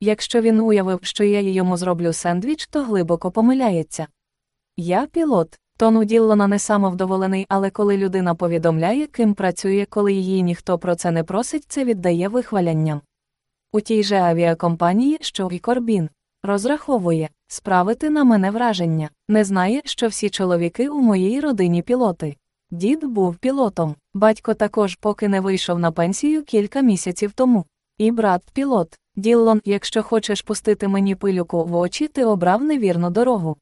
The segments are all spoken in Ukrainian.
Якщо він уявив, що я йому зроблю сендвіч, то глибоко помиляється. Я пілот. Тон у Діллона не самовдоволений, але коли людина повідомляє, ким працює, коли її ніхто про це не просить, це віддає вихвалянням. У тій же авіакомпанії, що і Корбін, розраховує справити на мене враження, не знає, що всі чоловіки у моїй родині пілоти. Дід був пілотом, батько також поки не вийшов на пенсію кілька місяців тому. І брат пілот. Діллон, якщо хочеш пустити мені пилюку в очі, ти обрав невірну дорогу.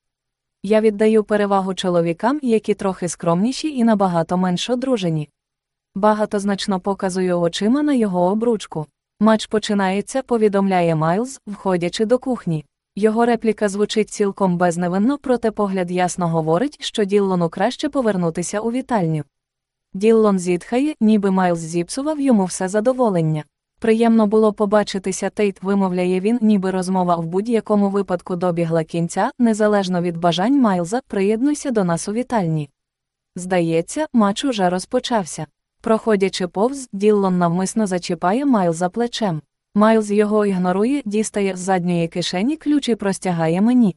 Я віддаю перевагу чоловікам, які трохи скромніші і набагато менш одружені. Багатозначно показую очима на його обручку. Матч починається, повідомляє Майлз, входячи до кухні. Його репліка звучить цілком безневинно, проте погляд ясно говорить, що Діллону краще повернутися у вітальню. Діллон зітхає, ніби Майлз зіпсував йому все задоволення. Приємно було побачитися, Тейт вимовляє він, ніби розмова в будь-якому випадку добігла кінця, незалежно від бажань Майлза, приєднуйся до нас у вітальні. Здається, матч уже розпочався. Проходячи повз, Діллон навмисно зачіпає Майлза плечем. Майлз його ігнорує, дістає з задньої кишені ключ і простягає мені.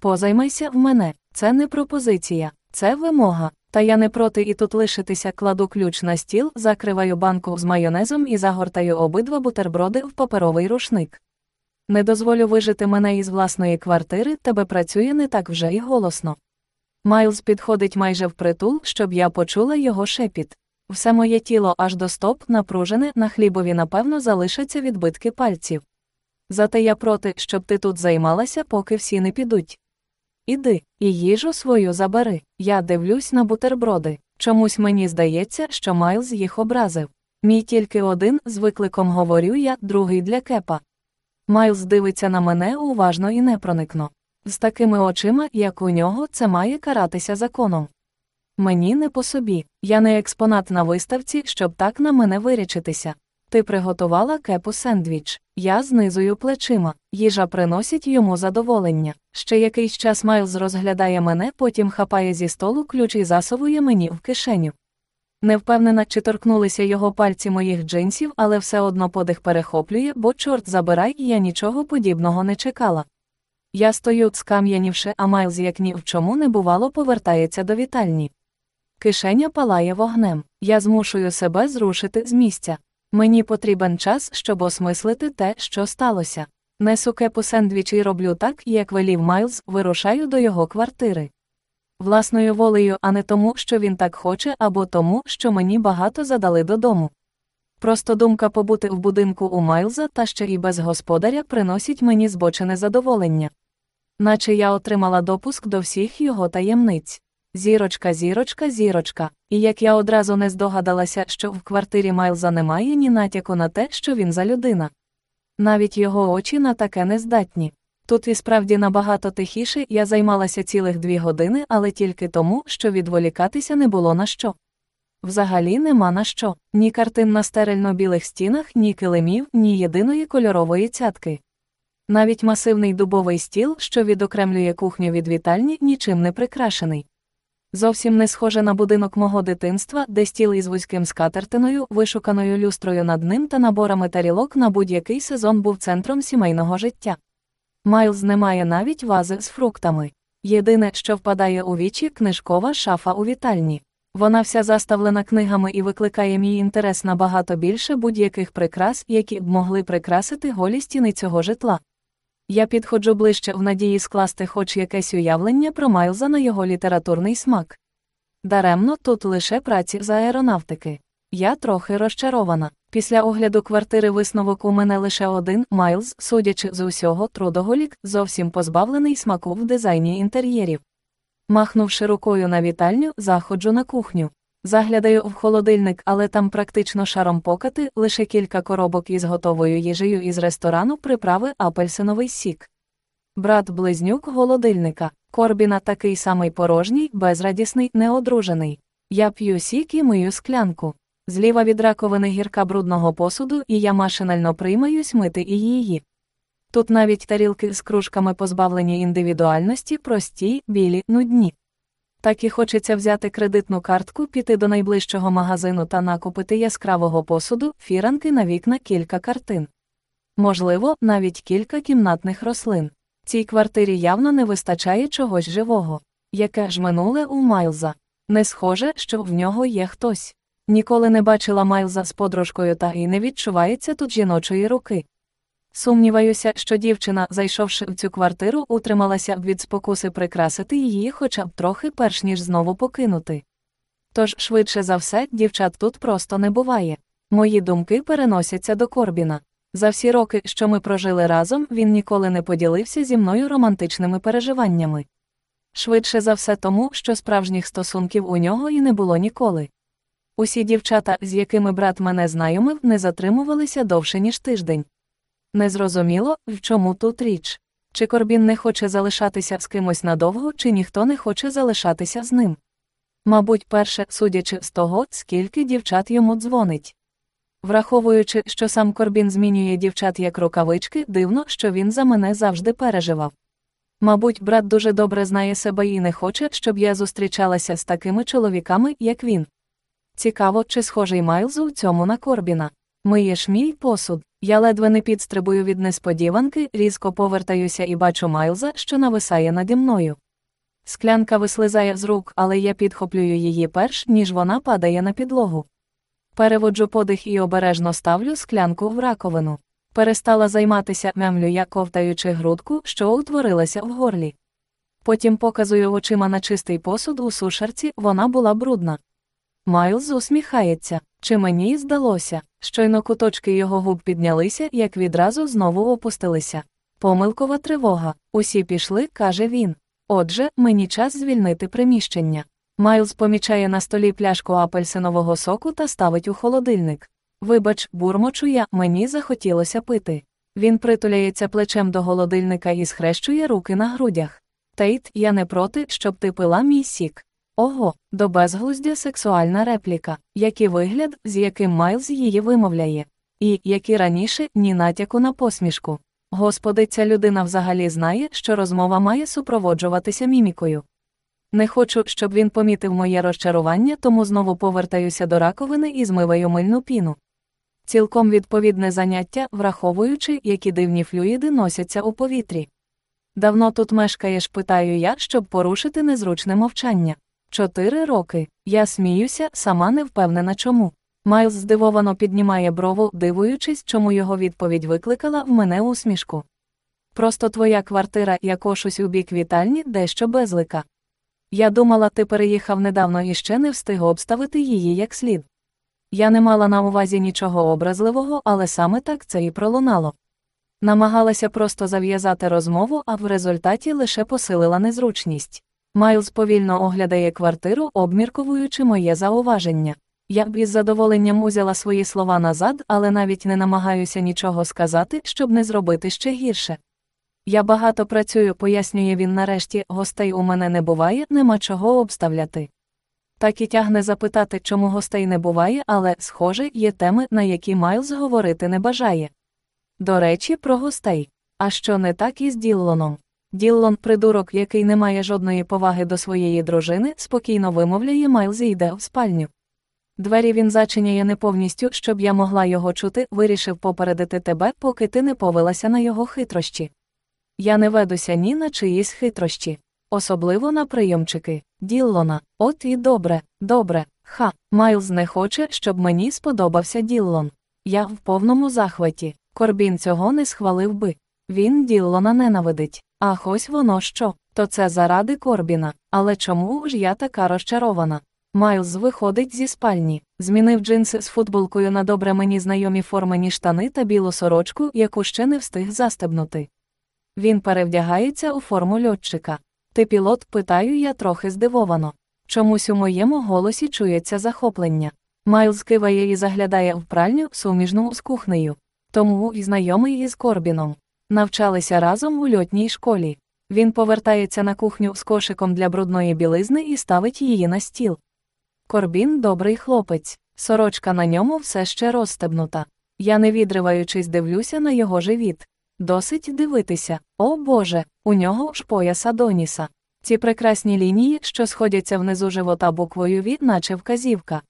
Позаймайся в мене, це не пропозиція, це вимога. Та я не проти і тут лишитися, кладу ключ на стіл, закриваю банку з майонезом і загортаю обидва бутерброди в паперовий рушник. Не дозволю вижити мене із власної квартири, тебе працює не так вже й голосно. Майлз підходить майже впритул, щоб я почула його шепіт. Все моє тіло аж до стоп, напружене, на хлібові, напевно, залишаться відбитки пальців. Зате я проти, щоб ти тут займалася, поки всі не підуть. Іди, і їжу свою забери. Я дивлюсь на бутерброди. Чомусь мені здається, що Майлз їх образив. Мій тільки один з викликом говорю я, другий для кепа. Майлз дивиться на мене уважно і непроникно. З такими очима, як у нього, це має каратися законом. Мені не по собі, я не експонат на виставці, щоб так на мене вирячитися. Ти приготувала кепу сендвіч. Я знизую плечима, їжа приносить йому задоволення. Ще якийсь час Майлз розглядає мене, потім хапає зі столу ключ і засовує мені в кишеню. Не впевнена, чи торкнулися його пальці моїх джинсів, але все одно подих перехоплює, бо, чорт забирай, я нічого подібного не чекала. Я стою, скам'янівши, а Майлз, як ні в чому не бувало, повертається до вітальні. Кишеня палає вогнем. Я змушую себе зрушити з місця. Мені потрібен час, щоб осмислити те, що сталося. Несу кепу сендвіч і роблю так, як велів Майлз, вирушаю до його квартири. Власною волею, а не тому, що він так хоче, або тому, що мені багато задали додому. Просто думка побути в будинку у Майлза та ще і без господаря приносить мені збочене задоволення. Наче я отримала допуск до всіх його таємниць. Зірочка, зірочка, зірочка. І як я одразу не здогадалася, що в квартирі Майлза немає ні натяку на те, що він за людина. Навіть його очі на таке не здатні. Тут і справді набагато тихіше я займалася цілих дві години, але тільки тому, що відволікатися не було на що. Взагалі нема на що, ні картин на стерильно білих стінах, ні килимів, ні єдиної кольорової цятки. Навіть масивний дубовий стіл, що відокремлює кухню від вітальні, нічим не прикрашений. Зовсім не схоже на будинок мого дитинства, де стіл із вузьким скатертиною, вишуканою люстрою над ним та наборами тарілок на будь-який сезон був центром сімейного життя. Майлз не має навіть вази з фруктами. Єдине, що впадає у вічі, книжкова шафа у вітальні. Вона вся заставлена книгами і викликає мій інтерес набагато більше будь-яких прикрас, які б могли прикрасити голі стіни цього житла. Я підходжу ближче в надії скласти хоч якесь уявлення про Майлза на його літературний смак. Даремно тут лише праці з аеронавтики. Я трохи розчарована. Після огляду квартири висновок у мене лише один Майлз, судячи з усього, трудоголік, зовсім позбавлений смаку в дизайні інтер'єрів. Махнувши рукою на вітальню, заходжу на кухню. Заглядаю в холодильник, але там практично шаром покати, лише кілька коробок із готовою їжею із ресторану приправи апельсиновий сік. Брат близнюк голодильника. Корбіна такий самий порожній, безрадісний, неодружений. Я п'ю сік і мию склянку. Зліва від раковини гірка брудного посуду, і я машинально приймаюсь мити і її. Тут навіть тарілки з кружками позбавлені індивідуальності, прості, білі, нудні. Так і хочеться взяти кредитну картку, піти до найближчого магазину та накупити яскравого посуду, фіранки на вікна кілька картин. Можливо, навіть кілька кімнатних рослин. Цій квартирі явно не вистачає чогось живого. Яке ж минуле у Майлза? Не схоже, що в нього є хтось. Ніколи не бачила Майлза з подружкою та і не відчувається тут жіночої руки. Сумніваюся, що дівчина, зайшовши в цю квартиру, утрималася б від спокуси прикрасити її хоча б трохи перш ніж знову покинути. Тож, швидше за все, дівчат тут просто не буває. Мої думки переносяться до Корбіна. За всі роки, що ми прожили разом, він ніколи не поділився зі мною романтичними переживаннями. Швидше за все тому, що справжніх стосунків у нього і не було ніколи. Усі дівчата, з якими брат мене знайомив, не затримувалися довше, ніж тиждень. Незрозуміло, в чому тут річ. Чи Корбін не хоче залишатися з кимось надовго, чи ніхто не хоче залишатися з ним. Мабуть, перше, судячи з того, скільки дівчат йому дзвонить. Враховуючи, що сам Корбін змінює дівчат як рукавички, дивно, що він за мене завжди переживав. Мабуть, брат дуже добре знає себе і не хоче, щоб я зустрічалася з такими чоловіками, як він. Цікаво, чи схожий Майлз у цьому на Корбіна. Миєш мій посуд. Я ледве не підстрибую від несподіванки, різко повертаюся і бачу Майлза, що нависає наді мною. Склянка вислизає з рук, але я підхоплюю її перш, ніж вона падає на підлогу. Переводжу подих і обережно ставлю склянку в раковину. Перестала займатися мемлю я ковтаючи грудку, що утворилася в горлі. Потім показую очима на чистий посуд у сушарці, вона була брудна. Майлз усміхається, чи мені здалося, щойно куточки його губ піднялися, як відразу знову опустилися. Помилкова тривога. Усі пішли, каже він. Отже, мені час звільнити приміщення. Майлз помічає на столі пляшку апельсинового соку та ставить у холодильник. Вибач, бурмочу я, мені захотілося пити. Він притуляється плечем до холодильника і схрещує руки на грудях. Тейт, я не проти, щоб ти пила мій сік. Ого, до безглуздя сексуальна репліка, який вигляд, з яким Майлз її вимовляє, і, як і раніше, ні натяку на посмішку. Господи, ця людина взагалі знає, що розмова має супроводжуватися мімікою. Не хочу, щоб він помітив моє розчарування, тому знову повертаюся до раковини і змиваю мильну піну. Цілком відповідне заняття, враховуючи, які дивні флюїди носяться у повітрі. Давно тут мешкаєш, питаю я, щоб порушити незручне мовчання. Чотири роки. Я сміюся, сама не впевнена чому. Майлз здивовано піднімає брову, дивуючись, чому його відповідь викликала в мене усмішку. Просто твоя квартира, я кошусь у бік вітальні, дещо безлика. Я думала, ти переїхав недавно і ще не встиг обставити її як слід. Я не мала на увазі нічого образливого, але саме так це і пролунало. Намагалася просто зав'язати розмову, а в результаті лише посилила незручність. Майлз повільно оглядає квартиру, обмірковуючи моє зауваження. Я б із задоволенням узяла свої слова назад, але навіть не намагаюся нічого сказати, щоб не зробити ще гірше. Я багато працюю, пояснює він нарешті, гостей у мене не буває, нема чого обставляти. Так і тягне запитати, чому гостей не буває, але, схоже, є теми, на які Майлз говорити не бажає. До речі, про гостей. А що не так із Діллоном? Діллон, придурок, який не має жодної поваги до своєї дружини, спокійно вимовляє Майлз і йде в спальню. Двері він зачиняє не повністю, щоб я могла його чути, вирішив попередити тебе, поки ти не повелася на його хитрощі. Я не ведуся ні на чиїсь хитрощі, особливо на прийомчики. Діллона, от і добре, добре, ха. Майлз не хоче, щоб мені сподобався Діллон. Я в повному захваті. Корбін цього не схвалив би. Він Діллона ненавидить. Ах, ось воно що, то це заради Корбіна. Але чому ж я така розчарована? Майлз виходить зі спальні, змінив джинси з футболкою на добре мені знайомі формені штани та білу сорочку, яку ще не встиг застебнути. Він перевдягається у форму льотчика. Ти пілот, питаю я трохи здивовано. Чомусь у моєму голосі чується захоплення. Майлз киває і заглядає в пральню, суміжну з кухнею. Тому й знайомий із Корбіном. Навчалися разом у льотній школі. Він повертається на кухню з кошиком для брудної білизни і ставить її на стіл. Корбін добрий хлопець, сорочка на ньому все ще розстебнута. Я, не відриваючись, дивлюся на його живіт. Досить дивитися, о Боже, у нього ж пояс Адоніса. Ці прекрасні лінії, що сходяться внизу живота буквою «Ві», наче вказівка.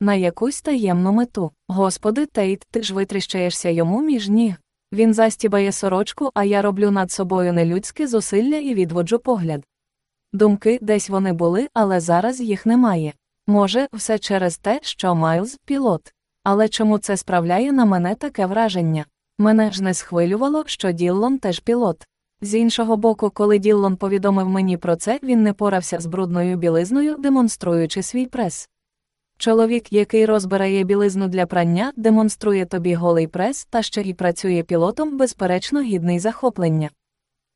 На якусь таємну мету. Господи, Тейт, ти ж витріщаєшся йому між ніг. Він застібає сорочку, а я роблю над собою нелюдське зусилля і відводжу погляд. Думки десь вони були, але зараз їх немає. Може, все через те, що Майлз пілот. Але чому це справляє на мене таке враження? Мене ж не схвилювало, що Діллон теж пілот. З іншого боку, коли Діллон повідомив мені про це, він не порався з брудною білизною, демонструючи свій прес. Чоловік, який розбирає білизну для прання, демонструє тобі голий прес та ще й працює пілотом, безперечно, гідний захоплення.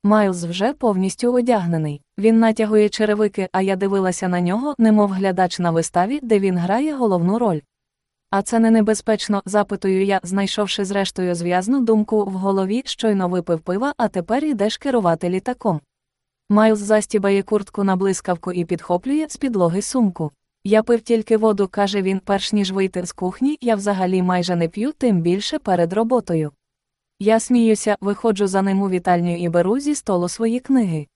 Майлз вже повністю одягнений. Він натягує черевики, а я дивилася на нього, немов глядач на виставі, де він грає головну роль. А це не небезпечно, запитую я, знайшовши зрештою зв'язну думку в голові, щойно випив пива, а тепер ідеш керувати літаком. Майлз застібає куртку на блискавку і підхоплює з підлоги сумку. Я пив тільки воду, каже він, перш ніж вийти з кухні, я взагалі майже не п'ю, тим більше перед роботою. Я сміюся, виходжу за ним у вітальню і беру зі столу свої книги.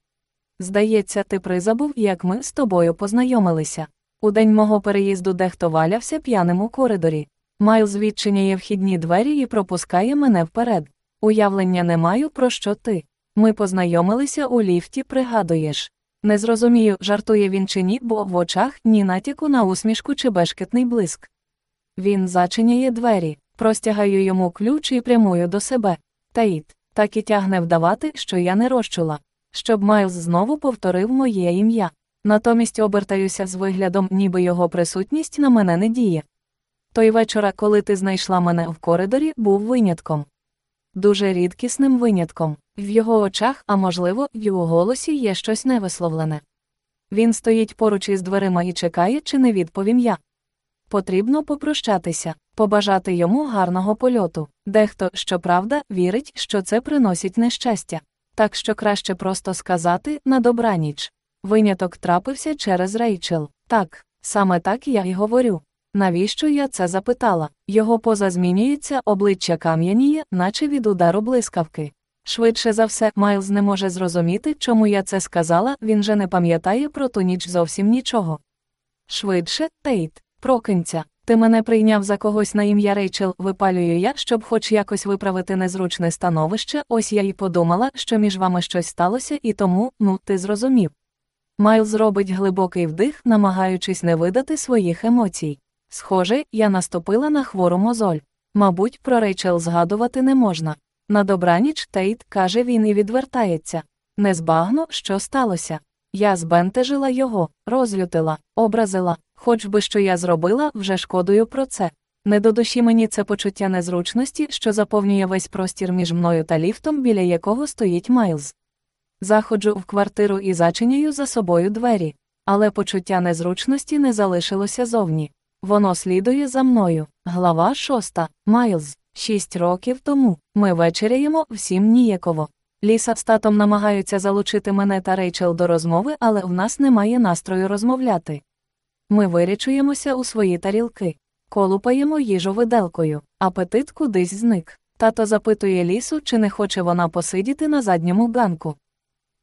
Здається, ти призабув, як ми з тобою познайомилися. У день мого переїзду дехто валявся п'яним у коридорі. Майлз відчиняє вхідні двері і пропускає мене вперед. Уявлення не маю, про що ти. Ми познайомилися у ліфті, пригадуєш. Не зрозумію, жартує він чи ні, бо в очах ні натяку на усмішку чи бешкетний блиск. Він зачиняє двері, простягаю йому ключ і прямую до себе. Таїт, так і тягне вдавати, що я не розчула. Щоб Майлз знову повторив моє ім'я. Натомість обертаюся з виглядом, ніби його присутність на мене не діє. Той вечора, коли ти знайшла мене в коридорі, був винятком. Дуже рідкісним винятком. В його очах, а можливо, в його голосі є щось невисловлене. Він стоїть поруч із дверима і чекає, чи не відповім я. Потрібно попрощатися, побажати йому гарного польоту. Дехто, щоправда, вірить, що це приносить нещастя. Так що краще просто сказати на добраніч. Виняток трапився через Рейчел. Так, саме так я й говорю. Навіщо я це запитала? Його поза змінюється, обличчя кам'яніє, наче від удару блискавки. Швидше за все, Майлз не може зрозуміти, чому я це сказала, він же не пам'ятає про ту ніч зовсім нічого. Швидше, Тейт, прокинься. Ти мене прийняв за когось на ім'я Рейчел, випалюю я, щоб хоч якось виправити незручне становище, ось я й подумала, що між вами щось сталося, і тому, ну, ти зрозумів. Майлз робить глибокий вдих, намагаючись не видати своїх емоцій. Схоже, я наступила на хвору мозоль. Мабуть, про Рейчел згадувати не можна. На добраніч Тейт, каже він і відвертається. Не збагну, що сталося. Я збентежила його, розлютила, образила, хоч би що я зробила, вже шкодую про це. Не до душі мені це почуття незручності, що заповнює весь простір між мною та ліфтом, біля якого стоїть Майлз. Заходжу в квартиру і зачиняю за собою двері, але почуття незручності не залишилося зовні. Воно слідує за мною. Глава шоста. Майлз. Шість років тому ми вечеряємо всім ніяково. Ліса з татом намагаються залучити мене та Рейчел до розмови, але в нас немає настрою розмовляти. Ми вирічуємося у свої тарілки, колупаємо їжу виделкою, апетит кудись зник. Тато запитує лісу, чи не хоче вона посидіти на задньому ганку.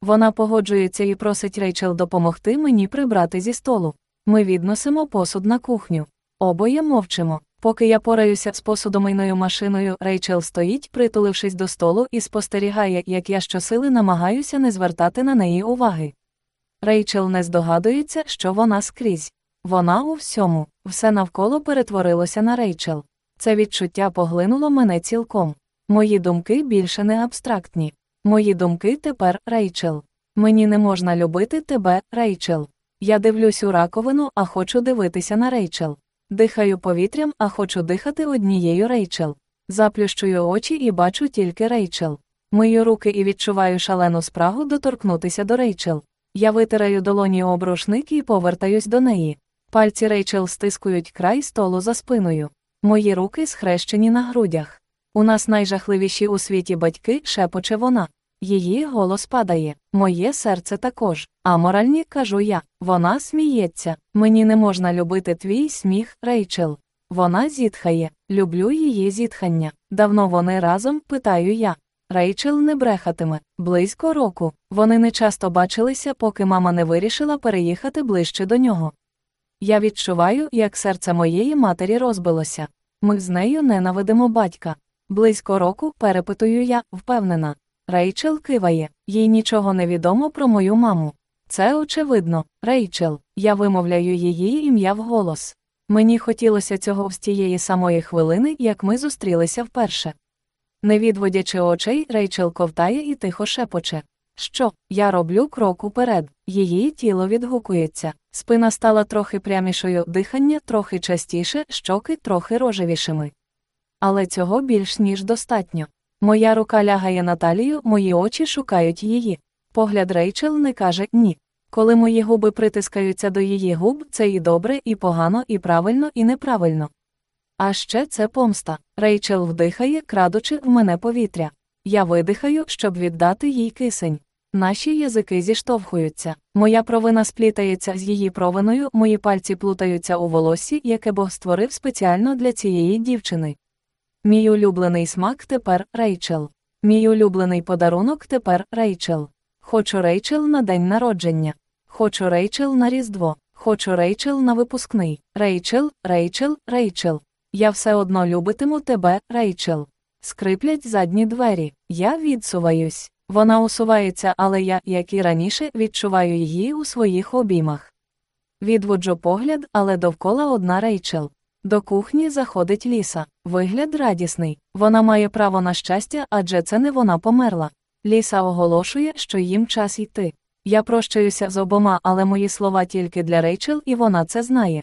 Вона погоджується і просить Рейчел допомогти мені прибрати зі столу. Ми відносимо посуд на кухню. Обоє мовчимо. Поки я пораюся з посудомийною машиною, Рейчел стоїть, притулившись до столу, і спостерігає, як я щосили намагаюся не звертати на неї уваги. Рейчел не здогадується, що вона скрізь. Вона у всьому, все навколо перетворилося на Рейчел. Це відчуття поглинуло мене цілком. Мої думки більше не абстрактні. Мої думки тепер Рейчел. Мені не можна любити тебе, Рейчел. Я дивлюсь у раковину, а хочу дивитися на Рейчел. Дихаю повітрям, а хочу дихати однією Рейчел. Заплющую очі і бачу тільки Рейчел. Мию руки і відчуваю шалену спрагу доторкнутися до Рейчел. Я витираю долоні об рушник і повертаюсь до неї. Пальці Рейчел стискують край столу за спиною. Мої руки схрещені на грудях. У нас найжахливіші у світі батьки, шепоче вона. Її голос падає, моє серце також. А моральні, кажу я, вона сміється. Мені не можна любити твій сміх, Рейчел. Вона зітхає, люблю її зітхання. Давно вони разом, питаю я. Рейчел не брехатиме, близько року. Вони не часто бачилися, поки мама не вирішила переїхати ближче до нього. Я відчуваю, як серце моєї матері розбилося. Ми з нею ненавидимо батька. Близько року перепитую я, впевнена. Рейчел киває, їй нічого не відомо про мою маму. Це очевидно, Рейчел, я вимовляю її ім'я вголос. Мені хотілося цього з тієї самої хвилини, як ми зустрілися вперше. Не відводячи очей, Рейчел ковтає і тихо шепоче. Що, я роблю крок уперед, її тіло відгукується, спина стала трохи прямішою, дихання трохи частіше, щоки трохи рожевішими. Але цього більш ніж достатньо. Моя рука лягає на талію, мої очі шукають її. Погляд Рейчел не каже ні. Коли мої губи притискаються до її губ, це і добре, і погано, і правильно, і неправильно. А ще це помста. Рейчел вдихає, крадучи в мене повітря. Я видихаю, щоб віддати їй кисень. Наші язики зіштовхуються. Моя провина сплітається з її провиною, мої пальці плутаються у волоссі, яке Бог створив спеціально для цієї дівчини. Мій улюблений смак тепер Рейчел. Мій улюблений подарунок тепер Рейчел. Хочу Рейчел на день народження. Хочу Рейчел на Різдво. Хочу Рейчел на випускний. Рейчел, Рейчел, Рейчел. Я все одно любитиму тебе, Рейчел. Скриплять задні двері. Я відсуваюсь. Вона усувається, але я, як і раніше, відчуваю її у своїх обіймах. Відводжу погляд, але довкола одна Рейчел. До кухні заходить ліса. Вигляд радісний. Вона має право на щастя, адже це не вона померла. Ліса оголошує, що їм час йти. Я прощаюся з обома, але мої слова тільки для Рейчел, і вона це знає.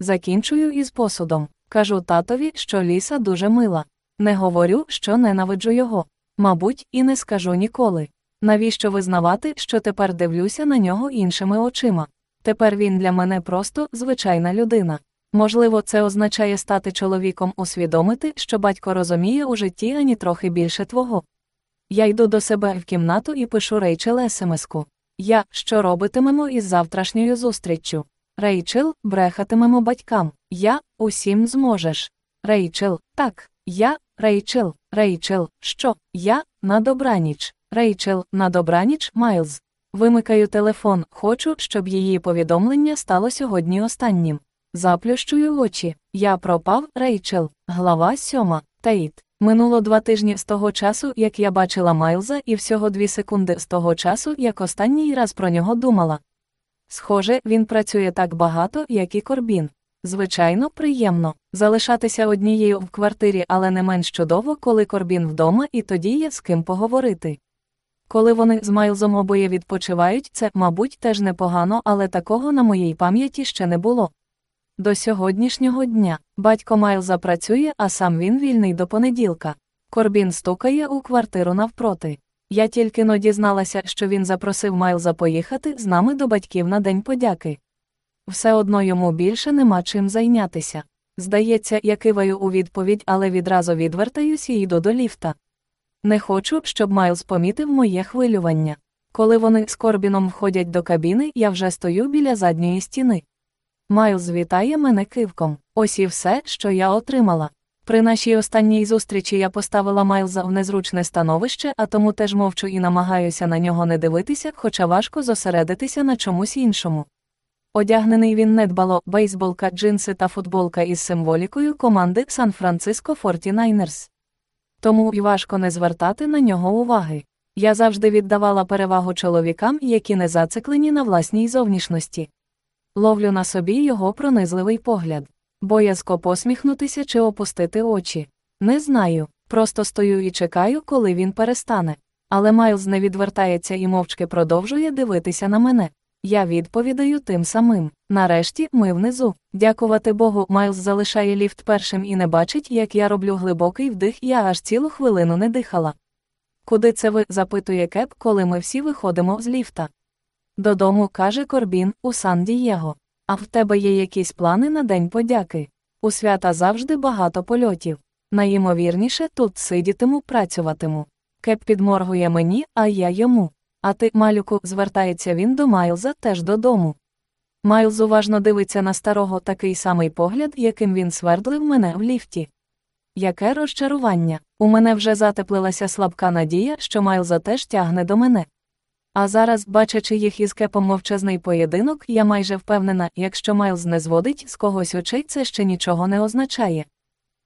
Закінчую із посудом. Кажу татові, що ліса дуже мила. Не говорю, що ненавиджу його. Мабуть, і не скажу ніколи. Навіщо визнавати, що тепер дивлюся на нього іншими очима? Тепер він для мене просто звичайна людина. Можливо, це означає стати чоловіком, усвідомити, що батько розуміє у житті ані трохи більше твого. Я йду до себе в кімнату і пишу Рейчел смс-ку. Я, що робитимемо із завтрашньою зустріччю. Рейчел, брехатимемо батькам. Я, усім зможеш. Рейчел, так, я, Рейчел, Рейчел, що, я, на добраніч. Рейчел, на добраніч, Майлз. Вимикаю телефон, хочу, щоб її повідомлення стало сьогодні останнім. Заплющую очі. Я пропав, Рейчел. Глава сьома. Тейт. Минуло два тижні з того часу, як я бачила Майлза, і всього дві секунди з того часу, як останній раз про нього думала. Схоже, він працює так багато, як і Корбін. Звичайно, приємно залишатися однією в квартирі, але не менш чудово, коли Корбін вдома, і тоді є з ким поговорити. Коли вони з Майлзом обоє відпочивають, це, мабуть, теж непогано, але такого на моїй пам'яті ще не було. До сьогоднішнього дня батько Майлза працює, а сам він вільний до понеділка. Корбін стукає у квартиру навпроти. Я тільки но дізналася, що він запросив Майлза поїхати з нами до батьків на День подяки. Все одно йому більше нема чим зайнятися. Здається, я киваю у відповідь, але відразу відвертаюсь і йду до ліфта. Не хочу, щоб Майлз помітив моє хвилювання. Коли вони з Корбіном входять до кабіни, я вже стою біля задньої стіни. Майлз вітає мене кивком. Ось і все, що я отримала. При нашій останній зустрічі я поставила Майлза в незручне становище, а тому теж мовчу і намагаюся на нього не дивитися, хоча важко зосередитися на чомусь іншому. Одягнений він недбало, бейсболка, джинси та футболка із символікою команди Сан-Франциско 49ers. Тому й важко не звертати на нього уваги. Я завжди віддавала перевагу чоловікам, які не зациклені на власній зовнішності. Ловлю на собі його пронизливий погляд. Боязко посміхнутися чи опустити очі. Не знаю, просто стою і чекаю, коли він перестане. Але Майлз не відвертається і мовчки продовжує дивитися на мене. Я відповідаю тим самим. Нарешті ми внизу. Дякувати Богу, Майлз залишає ліфт першим і не бачить, як я роблю глибокий вдих, я аж цілу хвилину не дихала. Куди це ви? запитує Кеп, коли ми всі виходимо з ліфта. Додому, каже Корбін, у Сан Дієго. А в тебе є якісь плани на День подяки? У свята завжди багато польотів. Найімовірніше, тут сидітиму, працюватиму. Кеп підморгує мені, а я йому. А ти, малюку, звертається він до Майлза теж додому. Майлз уважно дивиться на старого такий самий погляд, яким він свердлив мене в ліфті. Яке розчарування. У мене вже затеплилася слабка надія, що Майлза теж тягне до мене. А зараз, бачачи їх із кепом мовчазний поєдинок, я майже впевнена, якщо Майлз не зводить з когось очей, це ще нічого не означає.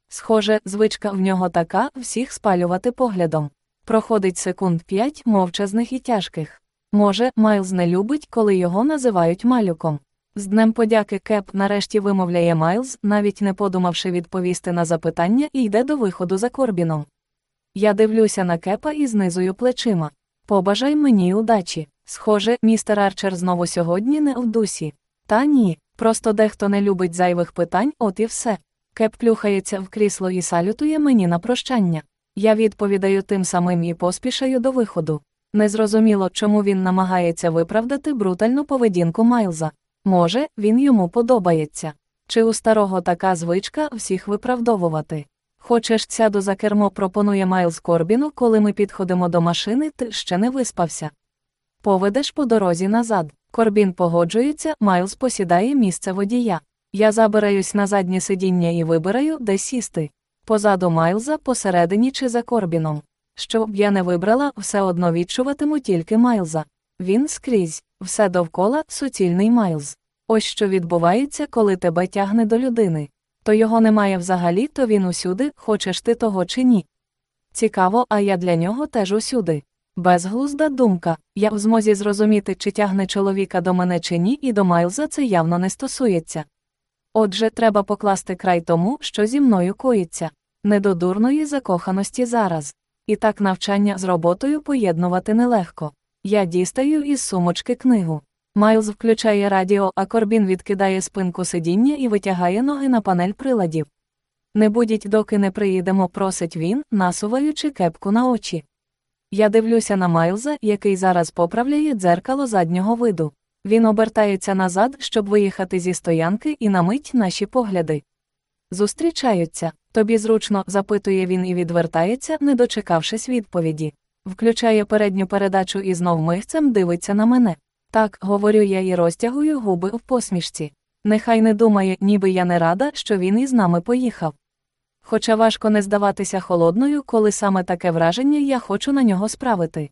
Схоже, звичка в нього така всіх спалювати поглядом. Проходить секунд п'ять мовчазних і тяжких. Може, Майлз не любить, коли його називають малюком. З Днем подяки Кеп нарешті вимовляє Майлз, навіть не подумавши відповісти на запитання, і йде до виходу за Корбіном. Я дивлюся на кепа і знизую плечима. Побажай мені удачі. Схоже, містер Арчер знову сьогодні не в дусі. Та ні, просто дехто не любить зайвих питань, от і все. Кеп плюхається в крісло і салютує мені на прощання. Я відповідаю тим самим і поспішаю до виходу. Незрозуміло, чому він намагається виправдати брутальну поведінку Майлза. Може, він йому подобається. Чи у старого така звичка всіх виправдовувати? Хочеш сяду за кермо, пропонує Майлз Корбіну, коли ми підходимо до машини, ти ще не виспався. Поведеш по дорозі назад. Корбін погоджується, Майлз посідає місце водія. Я забираюсь на заднє сидіння і вибираю, де сісти. Позаду Майлза, посередині чи за Корбіном. Що б я не вибрала, все одно відчуватиму тільки Майлза. Він скрізь, все довкола суцільний Майлз. Ось що відбувається, коли тебе тягне до людини. То його немає взагалі, то він усюди, хочеш ти того чи ні. Цікаво, а я для нього теж усюди. Безглузда думка, я в змозі зрозуміти, чи тягне чоловіка до мене чи ні, і до Майлза це явно не стосується. Отже, треба покласти край тому, що зі мною коїться, не до дурної закоханості зараз. І так навчання з роботою поєднувати нелегко. Я дістаю із сумочки книгу. Майлз включає радіо, а Корбін відкидає спинку сидіння і витягає ноги на панель приладів. Не будіть, доки не приїдемо, просить він, насуваючи кепку на очі. Я дивлюся на Майлза, який зараз поправляє дзеркало заднього виду. Він обертається назад, щоб виїхати зі стоянки, і на мить наші погляди. Зустрічаються. Тобі зручно, запитує він і відвертається, не дочекавшись відповіді. Включає передню передачу і знов мигцем дивиться на мене. Так, говорю я і розтягую губи в посмішці. Нехай не думає, ніби я не рада, що він із нами поїхав. Хоча важко не здаватися холодною, коли саме таке враження я хочу на нього справити.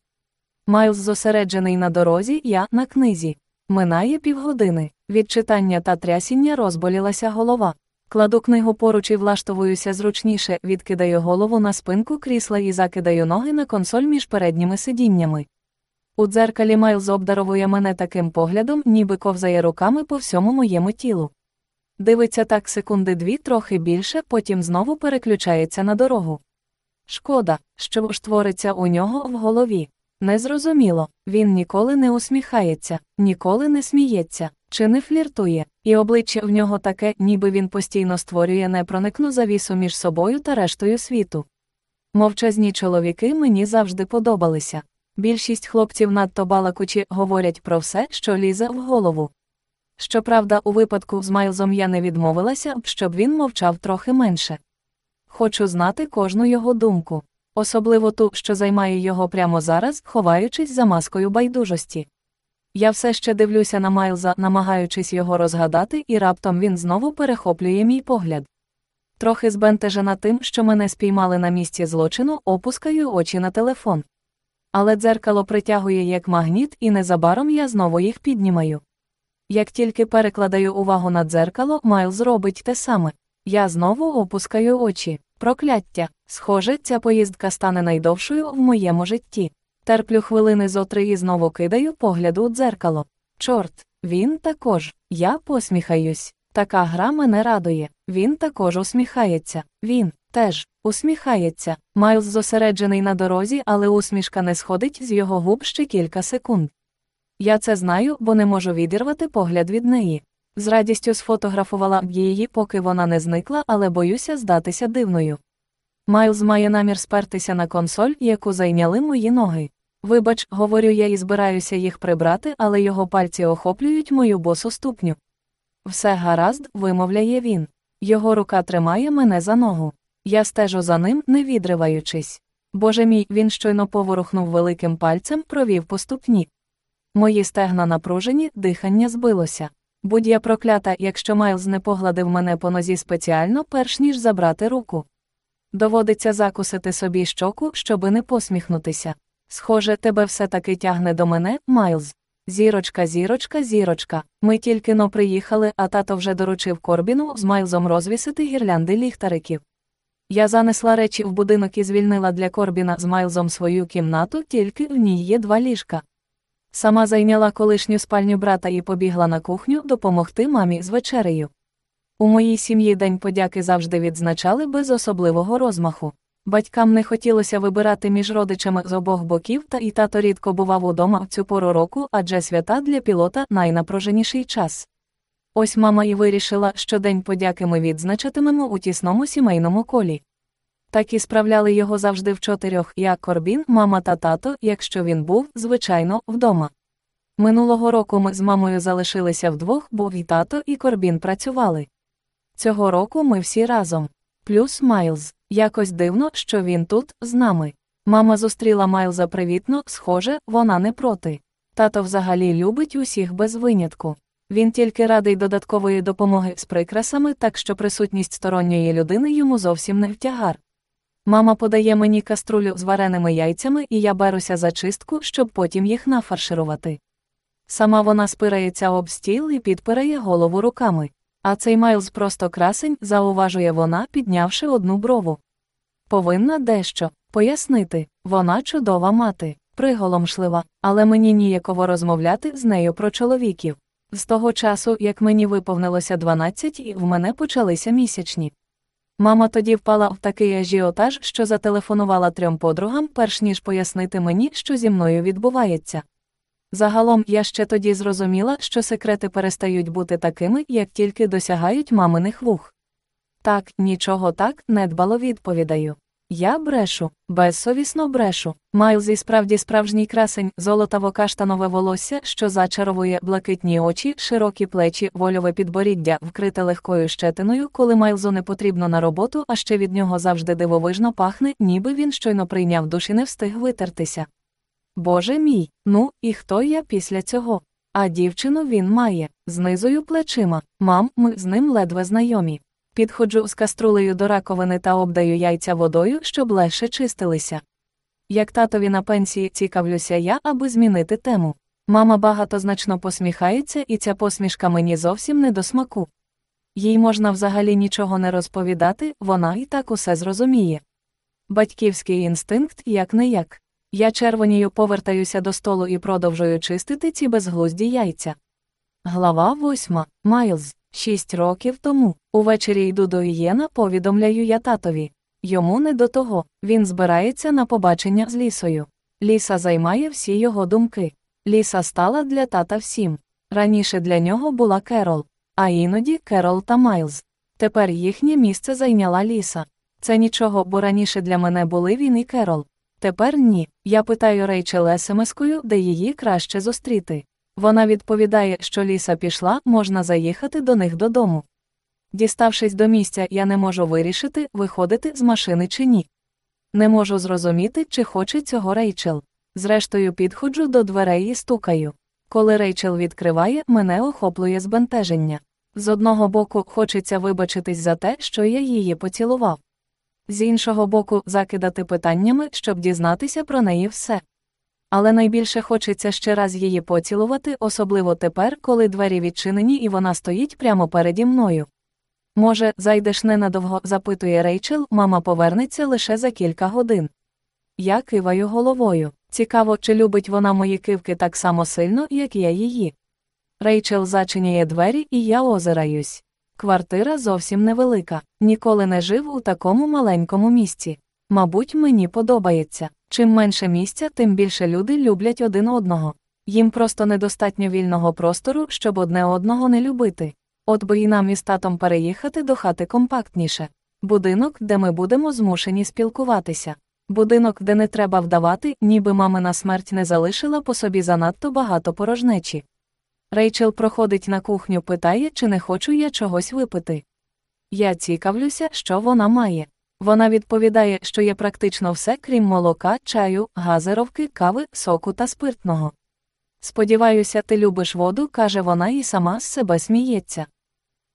Майлз зосереджений на дорозі, я на книзі. Минає півгодини. Від читання та трясіння розболілася голова. Кладу книгу поруч і влаштовуюся зручніше, відкидаю голову на спинку крісла і закидаю ноги на консоль між передніми сидіннями. У дзеркалі Майлз обдаровує мене таким поглядом, ніби ковзає руками по всьому моєму тілу. Дивиться так секунди дві трохи більше, потім знову переключається на дорогу. Шкода, що ж твориться у нього в голові. Незрозуміло, він ніколи не усміхається, ніколи не сміється, чи не фліртує, і обличчя в нього таке, ніби він постійно створює непроникну завісу між собою та рештою світу. Мовчазні чоловіки мені завжди подобалися. Більшість хлопців надто балакучі говорять про все, що лізе в голову. Щоправда, у випадку з Майлзом я не відмовилася, щоб він мовчав трохи менше. Хочу знати кожну його думку, особливо ту, що займає його прямо зараз, ховаючись за маскою байдужості. Я все ще дивлюся на Майлза, намагаючись його розгадати, і раптом він знову перехоплює мій погляд. Трохи збентежена тим, що мене спіймали на місці злочину, опускаю очі на телефон. Але дзеркало притягує як магніт, і незабаром я знову їх піднімаю. Як тільки перекладаю увагу на дзеркало, Майлз робить те саме. Я знову опускаю очі. Прокляття. Схоже, ця поїздка стане найдовшою в моєму житті. Терплю хвилини зо три і знову кидаю погляду у дзеркало. Чорт, він також. Я посміхаюсь. Така гра мене радує. Він також усміхається. Він теж усміхається. Майлз зосереджений на дорозі, але усмішка не сходить з його губ ще кілька секунд. Я це знаю, бо не можу відірвати погляд від неї. З радістю сфотографувала б її, поки вона не зникла, але боюся здатися дивною. Майлз має намір спертися на консоль, яку зайняли мої ноги. Вибач, говорю я і збираюся їх прибрати, але його пальці охоплюють мою босу ступню. Все гаразд, вимовляє він. Його рука тримає мене за ногу. Я стежу за ним, не відриваючись. Боже мій, він щойно поворухнув великим пальцем, провів по ступні. Мої стегна напружені, дихання збилося. Будь я проклята, якщо Майлз не погладив мене по нозі спеціально, перш ніж забрати руку. Доводиться закусити собі щоку, щоби не посміхнутися. Схоже, тебе все таки тягне до мене, Майлз. Зірочка, зірочка, зірочка. Ми тільки но приїхали, а тато вже доручив Корбіну з Майлзом розвісити гірлянди ліхтариків. Я занесла речі в будинок і звільнила для Корбіна з Майлзом свою кімнату, тільки в ній є два ліжка. Сама зайняла колишню спальню брата і побігла на кухню допомогти мамі з вечерею. У моїй сім'ї День подяки завжди відзначали без особливого розмаху. Батькам не хотілося вибирати між родичами з обох боків, та і тато рідко бував удома в цю пору року, адже свята для пілота найнапруженіший час. Ось мама і вирішила, що День подяки ми відзначатимемо у тісному сімейному колі. Так і справляли його завжди в чотирьох, я Корбін, мама та тато, якщо він був, звичайно, вдома. Минулого року ми з мамою залишилися вдвох, бо і тато, і Корбін працювали. Цього року ми всі разом. Плюс Майлз. Якось дивно, що він тут, з нами. Мама зустріла Майлза привітно, схоже, вона не проти. Тато взагалі любить усіх без винятку. Він тільки радий додаткової допомоги з прикрасами, так що присутність сторонньої людини йому зовсім не втягар. Мама подає мені каструлю з вареними яйцями, і я беруся за чистку, щоб потім їх нафарширувати. Сама вона спирається об стіл і підпирає голову руками. А цей Майлз просто красень, зауважує вона, піднявши одну брову. Повинна дещо пояснити вона чудова мати, приголомшлива, але мені ніяково розмовляти з нею про чоловіків. З того часу, як мені виповнилося 12 і в мене почалися місячні. Мама тоді впала в такий ажіотаж, що зателефонувала трьом подругам, перш ніж пояснити мені, що зі мною відбувається. Загалом я ще тоді зрозуміла, що секрети перестають бути такими, як тільки досягають маминих вух. Так, нічого так, недбало відповідаю. Я брешу, безсовісно брешу. Майлз і справді справжній красень, золотаво каштанове волосся, що зачаровує блакитні очі, широкі плечі, вольове підборіддя, вкрите легкою щетиною, коли Майлзу не потрібно на роботу, а ще від нього завжди дивовижно пахне, ніби він щойно прийняв душ і не встиг витертися. Боже мій, ну, і хто я після цього? А дівчину він має, знизою плечима. Мам, ми з ним ледве знайомі. Підходжу з каструлею до раковини та обдаю яйця водою, щоб легше чистилися. Як татові на пенсії цікавлюся я, аби змінити тему. Мама багатозначно посміхається, і ця посмішка мені зовсім не до смаку. Їй можна взагалі нічого не розповідати, вона і так усе зрозуміє. Батьківський інстинкт як не як. Я червонію повертаюся до столу і продовжую чистити ці безглузді яйця. Глава восьма. Майлз. Шість років тому. Увечері йду до Ієна, повідомляю я татові. Йому не до того, він збирається на побачення з лісою. Ліса займає всі його думки. Ліса стала для тата всім. Раніше для нього була Керол, а іноді Керол та Майлз. Тепер їхнє місце зайняла ліса. Це нічого, бо раніше для мене були він і Керол. Тепер ні. Я питаю Рейчел смс-кою, де її краще зустріти. Вона відповідає, що ліса пішла, можна заїхати до них додому. Діставшись до місця, я не можу вирішити, виходити з машини чи ні. Не можу зрозуміти, чи хоче цього Рейчел. Зрештою, підходжу до дверей і стукаю. Коли Рейчел відкриває, мене охоплює збентеження. З одного боку, хочеться вибачитись за те, що я її поцілував. З іншого боку, закидати питаннями, щоб дізнатися про неї все. Але найбільше хочеться ще раз її поцілувати, особливо тепер, коли двері відчинені і вона стоїть прямо переді мною. Може, зайдеш ненадовго, запитує Рейчел, мама повернеться лише за кілька годин. Я киваю головою. Цікаво, чи любить вона мої кивки так само сильно, як я її. Рейчел зачиняє двері, і я озираюсь. Квартира зовсім невелика, ніколи не жив у такому маленькому місці. Мабуть, мені подобається. Чим менше місця, тим більше люди люблять один одного. Їм просто недостатньо вільного простору, щоб одне одного не любити. От би і нам із татом переїхати до хати компактніше. Будинок, де ми будемо змушені спілкуватися. Будинок, де не треба вдавати, ніби мамина смерть не залишила по собі занадто багато порожнечі. Рейчел проходить на кухню, питає, чи не хочу я чогось випити. Я цікавлюся, що вона має. Вона відповідає, що є практично все, крім молока, чаю, газировки, кави, соку та спиртного. Сподіваюся, ти любиш воду, каже вона і сама з себе сміється.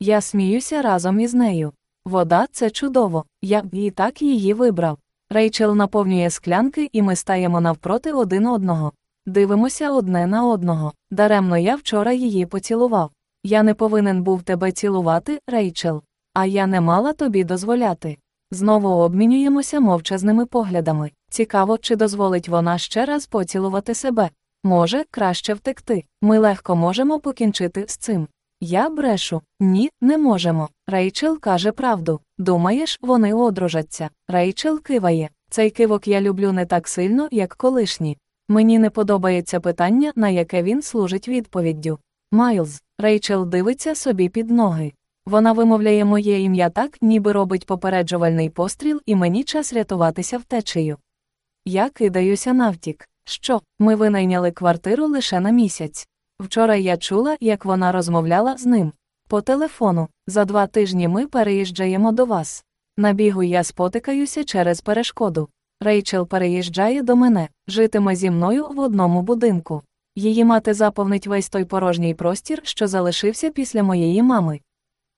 Я сміюся разом із нею. Вода це чудово, я б і так її вибрав. Рейчел наповнює склянки, і ми стаємо навпроти один одного. Дивимося одне на одного. Даремно я вчора її поцілував. Я не повинен був тебе цілувати, Рейчел, а я не мала тобі дозволяти. Знову обмінюємося мовчазними поглядами. Цікаво, чи дозволить вона ще раз поцілувати себе. Може, краще втекти. Ми легко можемо покінчити з цим. Я брешу. Ні, не можемо. Рейчел каже правду. Думаєш, вони одружаться. Рейчел киває. Цей кивок я люблю не так сильно, як колишні. Мені не подобається питання, на яке він служить відповіддю. Майлз, Рейчел дивиться собі під ноги. Вона вимовляє моє ім'я так, ніби робить попереджувальний постріл, і мені час рятуватися втечею. Я кидаюся навтік. Що, ми винайняли квартиру лише на місяць. Вчора я чула, як вона розмовляла з ним. По телефону, за два тижні ми переїжджаємо до вас. На бігу я спотикаюся через перешкоду. Рейчел переїжджає до мене, житиме зі мною в одному будинку. Її мати заповнить весь той порожній простір, що залишився після моєї мами.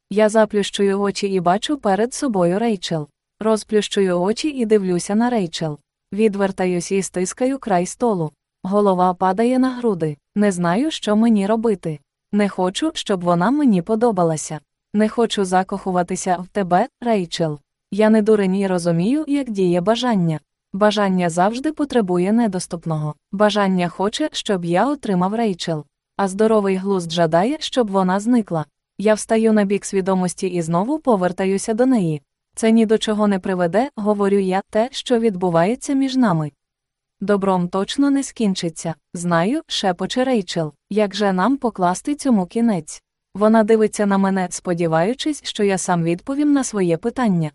Я заплющую очі і бачу перед собою Рейчел. Розплющую очі і дивлюся на Рейчел. Відвертаюсь і стискаю край столу. Голова падає на груди. Не знаю, що мені робити. Не хочу, щоб вона мені подобалася. Не хочу закохуватися в тебе, Рейчел. Я не дурень і розумію, як діє бажання. Бажання завжди потребує недоступного. Бажання хоче, щоб я отримав Рейчел. А здоровий глузд жадає, щоб вона зникла. Я встаю на бік свідомості і знову повертаюся до неї. Це ні до чого не приведе, говорю я, те, що відбувається між нами. Добром точно не скінчиться. Знаю, шепоче Рейчел, як же нам покласти цьому кінець. Вона дивиться на мене, сподіваючись, що я сам відповім на своє питання.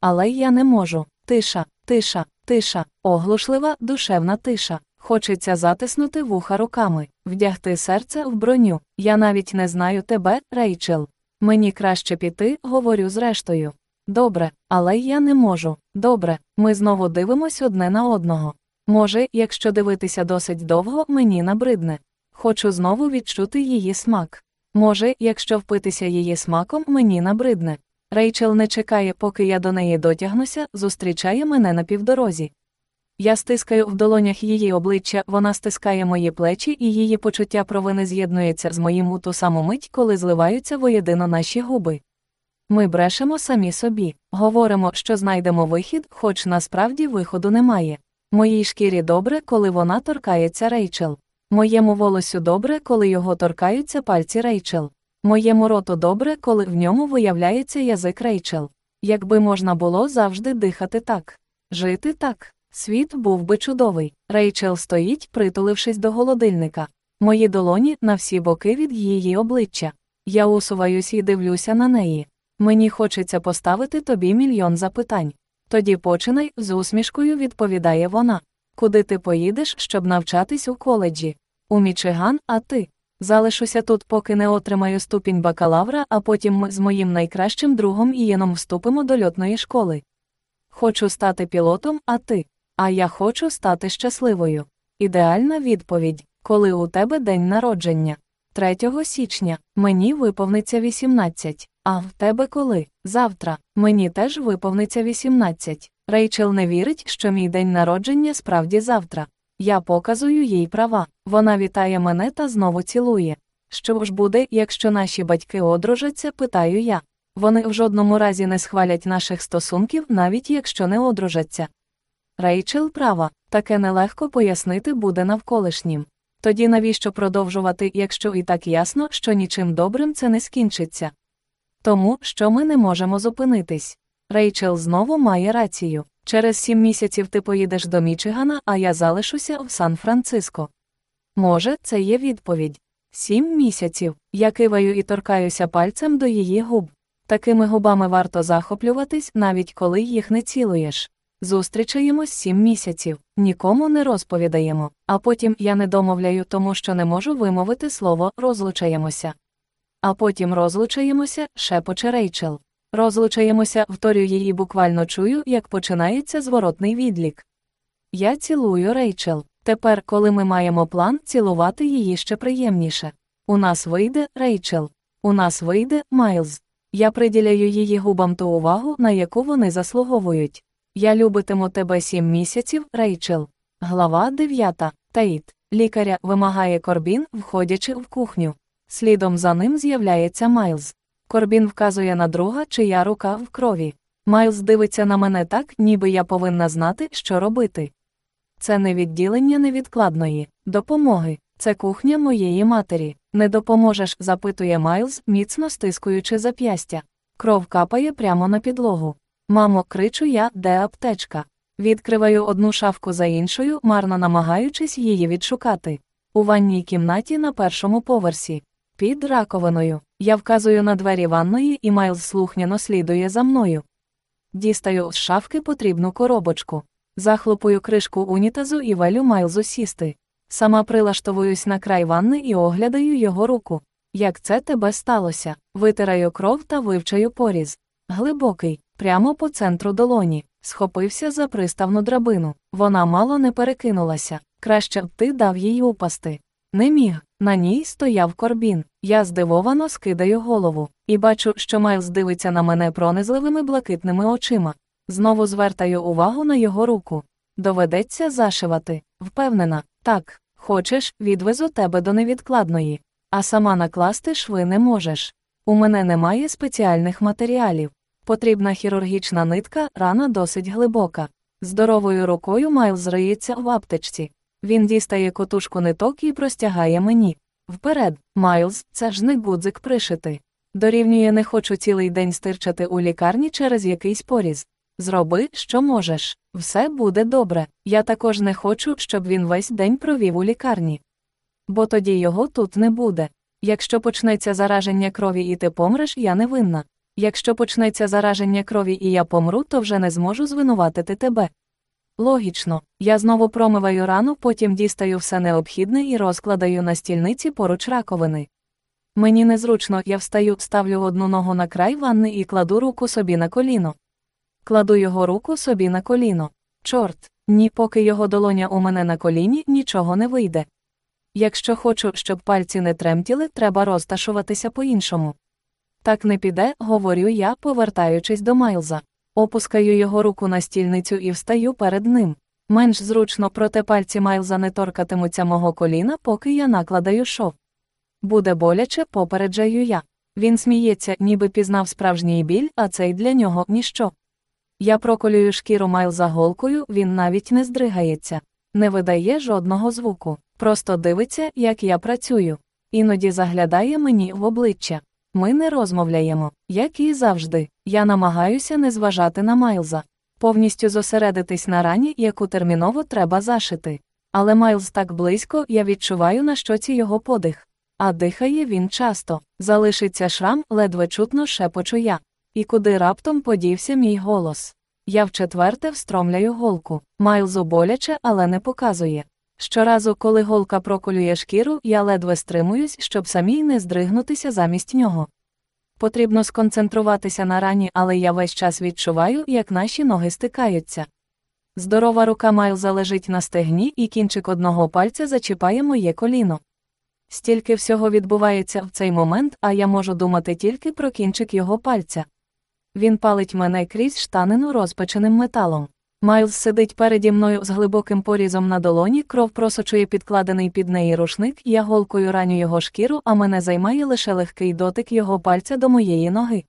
Але я не можу. Тиша, тиша, тиша, оглушлива, душевна тиша. Хочеться затиснути вуха руками, вдягти серце в броню. Я навіть не знаю тебе, Рейчел. Мені краще піти, говорю зрештою. Добре, але я не можу. Добре, ми знову дивимось одне на одного. Може, якщо дивитися досить довго, мені набридне. Хочу знову відчути її смак. Може, якщо впитися її смаком, мені набридне. Рейчел не чекає, поки я до неї дотягнуся, зустрічає мене на півдорозі. Я стискаю в долонях її обличчя, вона стискає мої плечі, і її почуття провини з'єднується з моїм у ту саму мить, коли зливаються воєдино наші губи. Ми брешемо самі собі, говоримо, що знайдемо вихід, хоч насправді виходу немає. Моїй шкірі добре, коли вона торкається Рейчел. Моєму волосю добре, коли його торкаються пальці Рейчел. Моєму роту добре, коли в ньому виявляється язик Рейчел. Якби можна було завжди дихати так, жити так. Світ був би чудовий. Рейчел стоїть, притулившись до голодильника. Мої долоні на всі боки від її обличчя. Я усуваюсь і дивлюся на неї. Мені хочеться поставити тобі мільйон запитань. Тоді починай, з усмішкою відповідає вона. Куди ти поїдеш, щоб навчатись у коледжі? У Мічиган, а ти? Залишуся тут, поки не отримаю ступінь бакалавра, а потім ми з моїм найкращим другом Ієном вступимо до льотної школи. Хочу стати пілотом, а ти? А я хочу стати щасливою. Ідеальна відповідь, коли у тебе день народження. 3 січня мені виповниться 18. А в тебе коли? Завтра. Мені теж виповниться 18. Рейчел не вірить, що мій день народження справді завтра. Я показую їй права. Вона вітає мене та знову цілує. Що ж буде, якщо наші батьки одружаться, питаю я. Вони в жодному разі не схвалять наших стосунків, навіть якщо не одружаться. Рейчел права, таке нелегко пояснити буде навколишнім. Тоді навіщо продовжувати, якщо і так ясно, що нічим добрим це не скінчиться? Тому, що ми не можемо зупинитись. Рейчел знову має рацію. Через сім місяців ти поїдеш до Мічигана, а я залишуся в Сан-Франциско. Може, це є відповідь. Сім місяців. Я киваю і торкаюся пальцем до її губ. Такими губами варто захоплюватись, навіть коли їх не цілуєш. Зустрічаємось сім місяців, нікому не розповідаємо, а потім я не домовляю, тому що не можу вимовити слово розлучаємося. А потім розлучаємося, шепоче Рейчел. Розлучаємося, вторю її буквально чую, як починається зворотний відлік. Я цілую Рейчел. Тепер, коли ми маємо план, цілувати її ще приємніше. У нас вийде Рейчел. У нас вийде Майлз. Я приділяю її губам ту увагу, на яку вони заслуговують. Я любитиму тебе сім місяців, Рейчел. Глава 9. Тейт. Лікаря вимагає Корбін, входячи в кухню. Слідом за ним з'являється Майлз. Корбін вказує на друга, чия рука в крові. Майлз дивиться на мене так, ніби я повинна знати, що робити. Це не відділення невідкладної допомоги, це кухня моєї матері. Не допоможеш, запитує Майлз, міцно стискуючи зап'ястя. Кров капає прямо на підлогу. Мамо, кричу я, де аптечка. Відкриваю одну шафку за іншою, марно намагаючись її відшукати. У ванній кімнаті на першому поверсі. Під раковиною. Я вказую на двері ванної, і Майлз слухняно слідує за мною. Дістаю з шафки потрібну коробочку. Захлопую кришку унітазу і велю Майлзу сісти. Сама прилаштовуюсь на край ванни і оглядаю його руку. Як це тебе сталося? Витираю кров та вивчаю поріз. Глибокий, прямо по центру долоні, схопився за приставну драбину. Вона мало не перекинулася. Краще б ти дав їй упасти. Не міг. На ній стояв корбін. Я здивовано скидаю голову і бачу, що Майлз дивиться на мене пронизливими блакитними очима. Знову звертаю увагу на його руку. Доведеться зашивати. Впевнена, так, хочеш, відвезу тебе до невідкладної, а сама накласти шви не можеш. У мене немає спеціальних матеріалів. Потрібна хірургічна нитка, рана досить глибока. Здоровою рукою Майлз риється в аптечці. Він дістає котушку ниток і простягає мені. Вперед, Майлз, це ж не гудзик пришити. Дорівнює не хочу цілий день стирчати у лікарні через якийсь поріз. Зроби, що можеш, все буде добре. Я також не хочу, щоб він весь день провів у лікарні. Бо тоді його тут не буде. Якщо почнеться зараження крові і ти помреш, я не винна. Якщо почнеться зараження крові і я помру, то вже не зможу звинуватити тебе. Логічно, я знову промиваю рану, потім дістаю все необхідне і розкладаю на стільниці поруч раковини. Мені незручно, я встаю, ставлю одну ногу на край ванни і кладу руку собі на коліно. Кладу його руку собі на коліно. Чорт, ні, поки його долоня у мене на коліні, нічого не вийде. Якщо хочу, щоб пальці не тремтіли, треба розташуватися по-іншому. Так не піде, говорю я, повертаючись до Майлза. Опускаю його руку на стільницю і встаю перед ним. Менш зручно, проте пальці Майлза не торкатимуться мого коліна, поки я накладаю шов. Буде боляче, попереджаю я. Він сміється, ніби пізнав справжній біль, а цей для нього ніщо. Я проколюю шкіру Майлза голкою, він навіть не здригається, не видає жодного звуку, просто дивиться, як я працюю. Іноді заглядає мені в обличчя. Ми не розмовляємо, як і завжди. Я намагаюся не зважати на Майлза, повністю зосередитись на рані, яку терміново треба зашити. Але Майлз так близько, я відчуваю на щоці його подих. А дихає він часто. Залишиться шрам, ледве чутно шепочу я. І куди раптом подівся мій голос. Я вчетверте встромляю голку. Майлзу боляче, але не показує. Щоразу, коли голка проколює шкіру, я ледве стримуюсь, щоб самій не здригнутися замість нього. Потрібно сконцентруватися на рані, але я весь час відчуваю, як наші ноги стикаються. Здорова рука Майлза лежить на стегні, і кінчик одного пальця зачіпає моє коліно. Стільки всього відбувається в цей момент, а я можу думати тільки про кінчик його пальця. Він палить мене крізь штанину розпеченим металом. Майлз сидить переді мною з глибоким порізом на долоні, кров просочує підкладений під неї рушник, я голкою раню його шкіру, а мене займає лише легкий дотик його пальця до моєї ноги.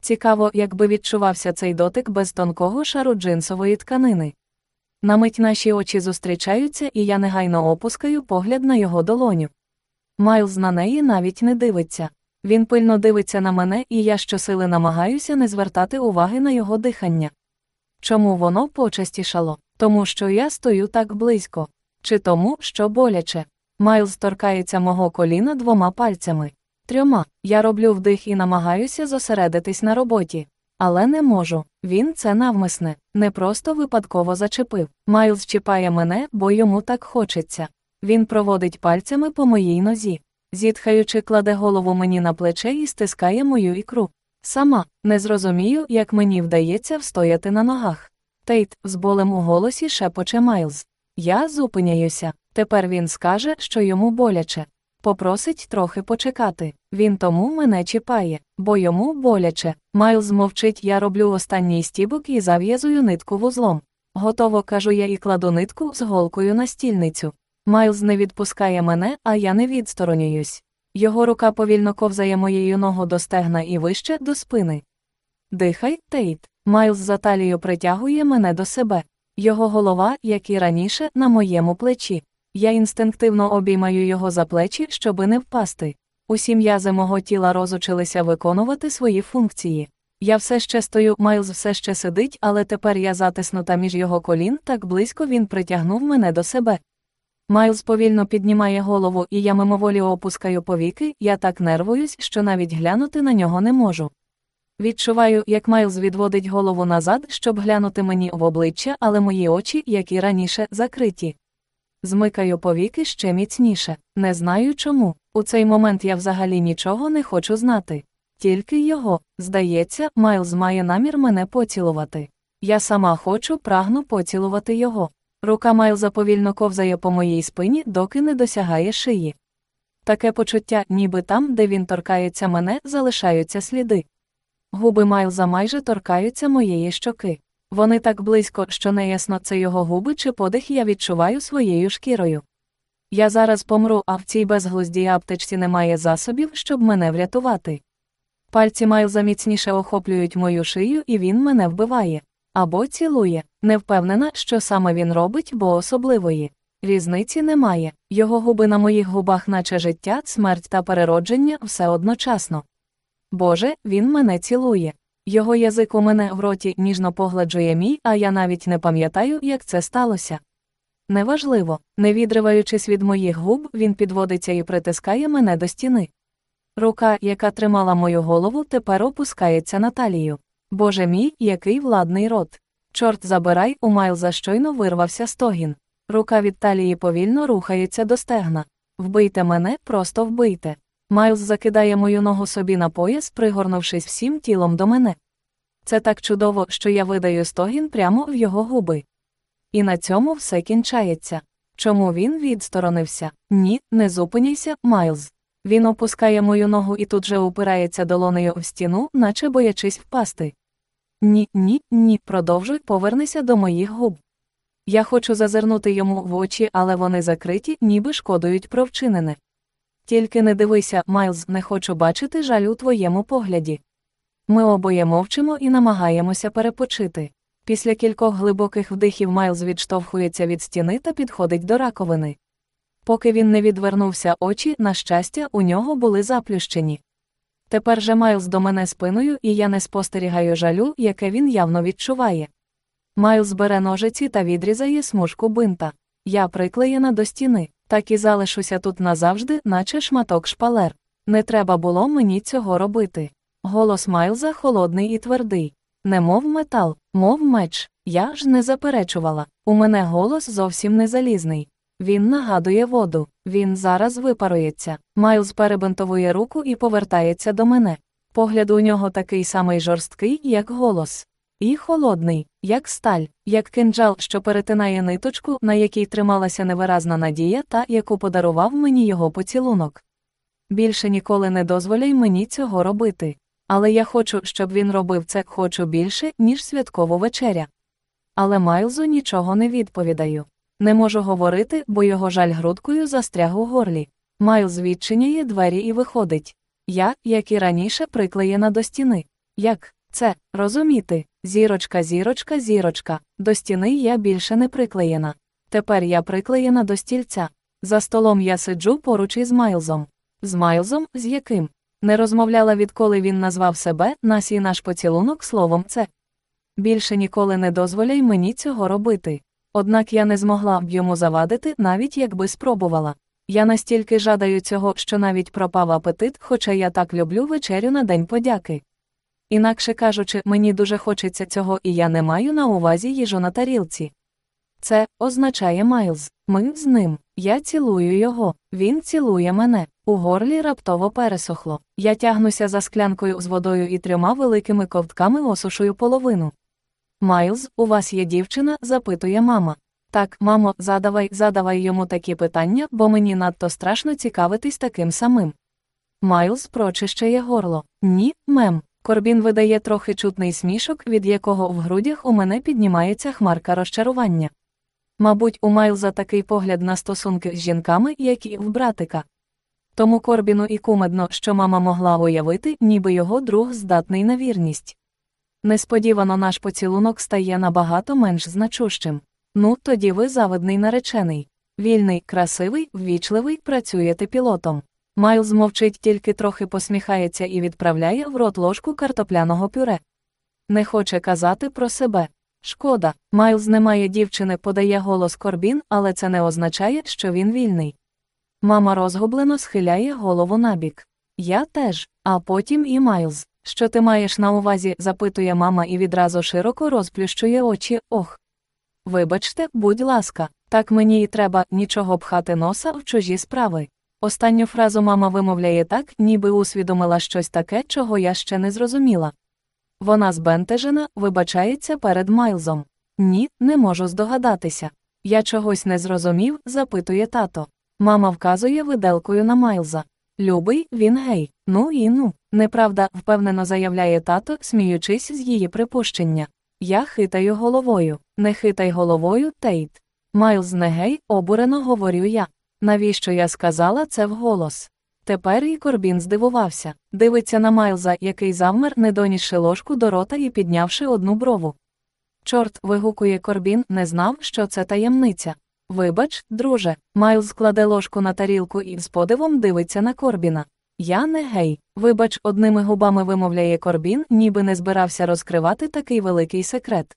Цікаво, якби відчувався цей дотик без тонкого шару джинсової тканини. На мить наші очі зустрічаються, і я негайно опускаю погляд на його долоню. Майлз на неї навіть не дивиться. Він пильно дивиться на мене, і я щосили намагаюся не звертати уваги на його дихання. Чому воно почастішало? Тому що я стою так близько, чи тому, що боляче. Майлз торкається мого коліна двома пальцями. Трьома. Я роблю вдих і намагаюся зосередитись на роботі. Але не можу. Він це навмисне, не просто випадково зачепив. Майлз чіпає мене, бо йому так хочеться. Він проводить пальцями по моїй нозі. Зітхаючи, кладе голову мені на плече і стискає мою ікру. Сама не зрозумію, як мені вдається встояти на ногах. Тейт, з болем у голосі шепоче Майлз. Я зупиняюся. Тепер він скаже, що йому боляче. Попросить трохи почекати. Він тому мене чіпає, бо йому боляче. Майлз мовчить, я роблю останній стібок і зав'язую нитку вузлом. Готово кажу я і кладу нитку з голкою на стільницю. Майлз не відпускає мене, а я не відсторонююсь. Його рука повільно ковзає моєю ногу до стегна і вище до спини. Дихай, Тейт, Майлз за талію притягує мене до себе. Його голова, як і раніше, на моєму плечі. Я інстинктивно обіймаю його за плечі, щоби не впасти. Усі м'язи мого тіла розучилися виконувати свої функції. Я все ще стою, Майлз все ще сидить, але тепер я затиснута між його колін, так близько він притягнув мене до себе. Майлз повільно піднімає голову, і я мимоволі опускаю повіки, я так нервуюсь, що навіть глянути на нього не можу. Відчуваю, як Майлз відводить голову назад, щоб глянути мені в обличчя, але мої очі, як і раніше, закриті. Змикаю повіки ще міцніше. Не знаю чому. У цей момент я взагалі нічого не хочу знати. Тільки його, здається, Майлз має намір мене поцілувати. Я сама хочу, прагну поцілувати його. Рука Майлза повільно ковзає по моїй спині, доки не досягає шиї. Таке почуття, ніби там, де він торкається мене, залишаються сліди. Губи Майлза майже торкаються моєї щоки. Вони так близько, що неясно, це його губи чи подих я відчуваю своєю шкірою. Я зараз помру, а в цій безглуздій аптечці немає засобів, щоб мене врятувати. Пальці Майлза міцніше охоплюють мою шию, і він мене вбиває. Або цілує. Не впевнена, що саме він робить, бо особливої. Різниці немає. Його губи на моїх губах, наче життя, смерть та переродження, все одночасно. Боже, він мене цілує. Його язик у мене в роті ніжно погладжує мій, а я навіть не пам'ятаю, як це сталося. Неважливо, не відриваючись від моїх губ, він підводиться і притискає мене до стіни. Рука, яка тримала мою голову, тепер опускається на талію. Боже мій, який владний рот. Чорт забирай, у Майлза щойно вирвався стогін. Рука від талії повільно рухається до стегна. Вбийте мене, просто вбийте. Майлз закидає мою ногу собі на пояс, пригорнувшись всім тілом до мене. Це так чудово, що я видаю стогін прямо в його губи. І на цьому все кінчається. Чому він відсторонився? Ні, не зупиняйся, Майлз. Він опускає мою ногу і тут же упирається долонею в стіну, наче боячись впасти. Ні, ні, ні, продовжуй, повернися до моїх губ. Я хочу зазирнути йому в очі, але вони закриті, ніби шкодують про вчинене. Тільки не дивися, Майлз, не хочу бачити жаль у твоєму погляді. Ми обоє мовчимо і намагаємося перепочити. Після кількох глибоких вдихів Майлз відштовхується від стіни та підходить до раковини. Поки він не відвернувся очі, на щастя, у нього були заплющені. Тепер же Майлз до мене спиною, і я не спостерігаю жалю, яке він явно відчуває. Майлз бере ножиці та відрізає смужку бинта. Я приклеєна до стіни, так і залишуся тут назавжди, наче шматок шпалер. Не треба було мені цього робити. Голос Майлза холодний і твердий. Не мов метал, мов меч. Я ж не заперечувала. У мене голос зовсім не залізний. Він нагадує воду, він зараз випарується. Майлз перебинтовує руку і повертається до мене. Погляд у нього такий самий жорсткий, як голос. І холодний, як сталь, як кинджал, що перетинає ниточку, на якій трималася невиразна надія та яку подарував мені його поцілунок. Більше ніколи не дозволяй мені цього робити. Але я хочу, щоб він робив це хочу більше, ніж святкову вечеря. Але Майлзу нічого не відповідаю. Не можу говорити, бо його жаль грудкою застряг у горлі. Майлз відчиняє двері і виходить. Я, як і раніше, приклеєна до стіни. Як це розуміти? Зірочка, зірочка, зірочка. До стіни я більше не приклеєна. Тепер я приклеєна до стільця. За столом я сиджу поруч із Майлзом. З Майлзом, з яким? Не розмовляла, відколи він назвав себе, нас і наш поцілунок словом це. Більше ніколи не дозволяй мені цього робити. Однак я не змогла б йому завадити, навіть якби спробувала. Я настільки жадаю цього, що навіть пропав апетит, хоча я так люблю вечерю на День подяки. Інакше кажучи, мені дуже хочеться цього, і я не маю на увазі їжу на тарілці. Це означає Майлз. Ми з ним. Я цілую його, він цілує мене. У горлі раптово пересохло. Я тягнуся за склянкою з водою і трьома великими ковтками осушую половину. Майлз, у вас є дівчина? запитує мама. Так, мамо, задавай, задавай йому такі питання, бо мені надто страшно цікавитись таким самим. Майлз прочищає горло. Ні, мем. Корбін видає трохи чутний смішок, від якого в грудях у мене піднімається хмарка розчарування. Мабуть, у Майлза такий погляд на стосунки з жінками, як і в братика. Тому Корбіну і кумедно, що мама могла уявити, ніби його друг здатний на вірність. Несподівано наш поцілунок стає набагато менш значущим. Ну, тоді ви завидний наречений. Вільний, красивий, ввічливий, працюєте пілотом. Майлз мовчить, тільки трохи посміхається і відправляє в рот ложку картопляного пюре. Не хоче казати про себе. Шкода, Майлз не має дівчини, подає голос Корбін, але це не означає, що він вільний. Мама розгублено схиляє голову набік. Я теж, а потім і Майлз. Що ти маєш на увазі? запитує мама і відразу широко розплющує очі. Ох. Вибачте, будь ласка, так мені і треба нічого пхати носа в чужі справи. Останню фразу мама вимовляє так, ніби усвідомила щось таке, чого я ще не зрозуміла. Вона збентежена, вибачається перед Майлзом. Ні, не можу здогадатися. Я чогось не зрозумів, запитує тато. Мама вказує виделкою на Майлза. Любий, він гей. Ну і ну. Неправда, впевнено заявляє тато, сміючись з її припущення. Я хитаю головою. Не хитай головою, Тейт. Майлз не гей, обурено говорю я. Навіщо я сказала це вголос? Тепер і Корбін здивувався. Дивиться на Майлза, який завмер, не донісши ложку до рота і піднявши одну брову. Чорт, вигукує Корбін, не знав, що це таємниця. Вибач, друже, Майлз кладе ложку на тарілку і з подивом дивиться на Корбіна. Я не гей. Вибач, одними губами вимовляє Корбін, ніби не збирався розкривати такий великий секрет.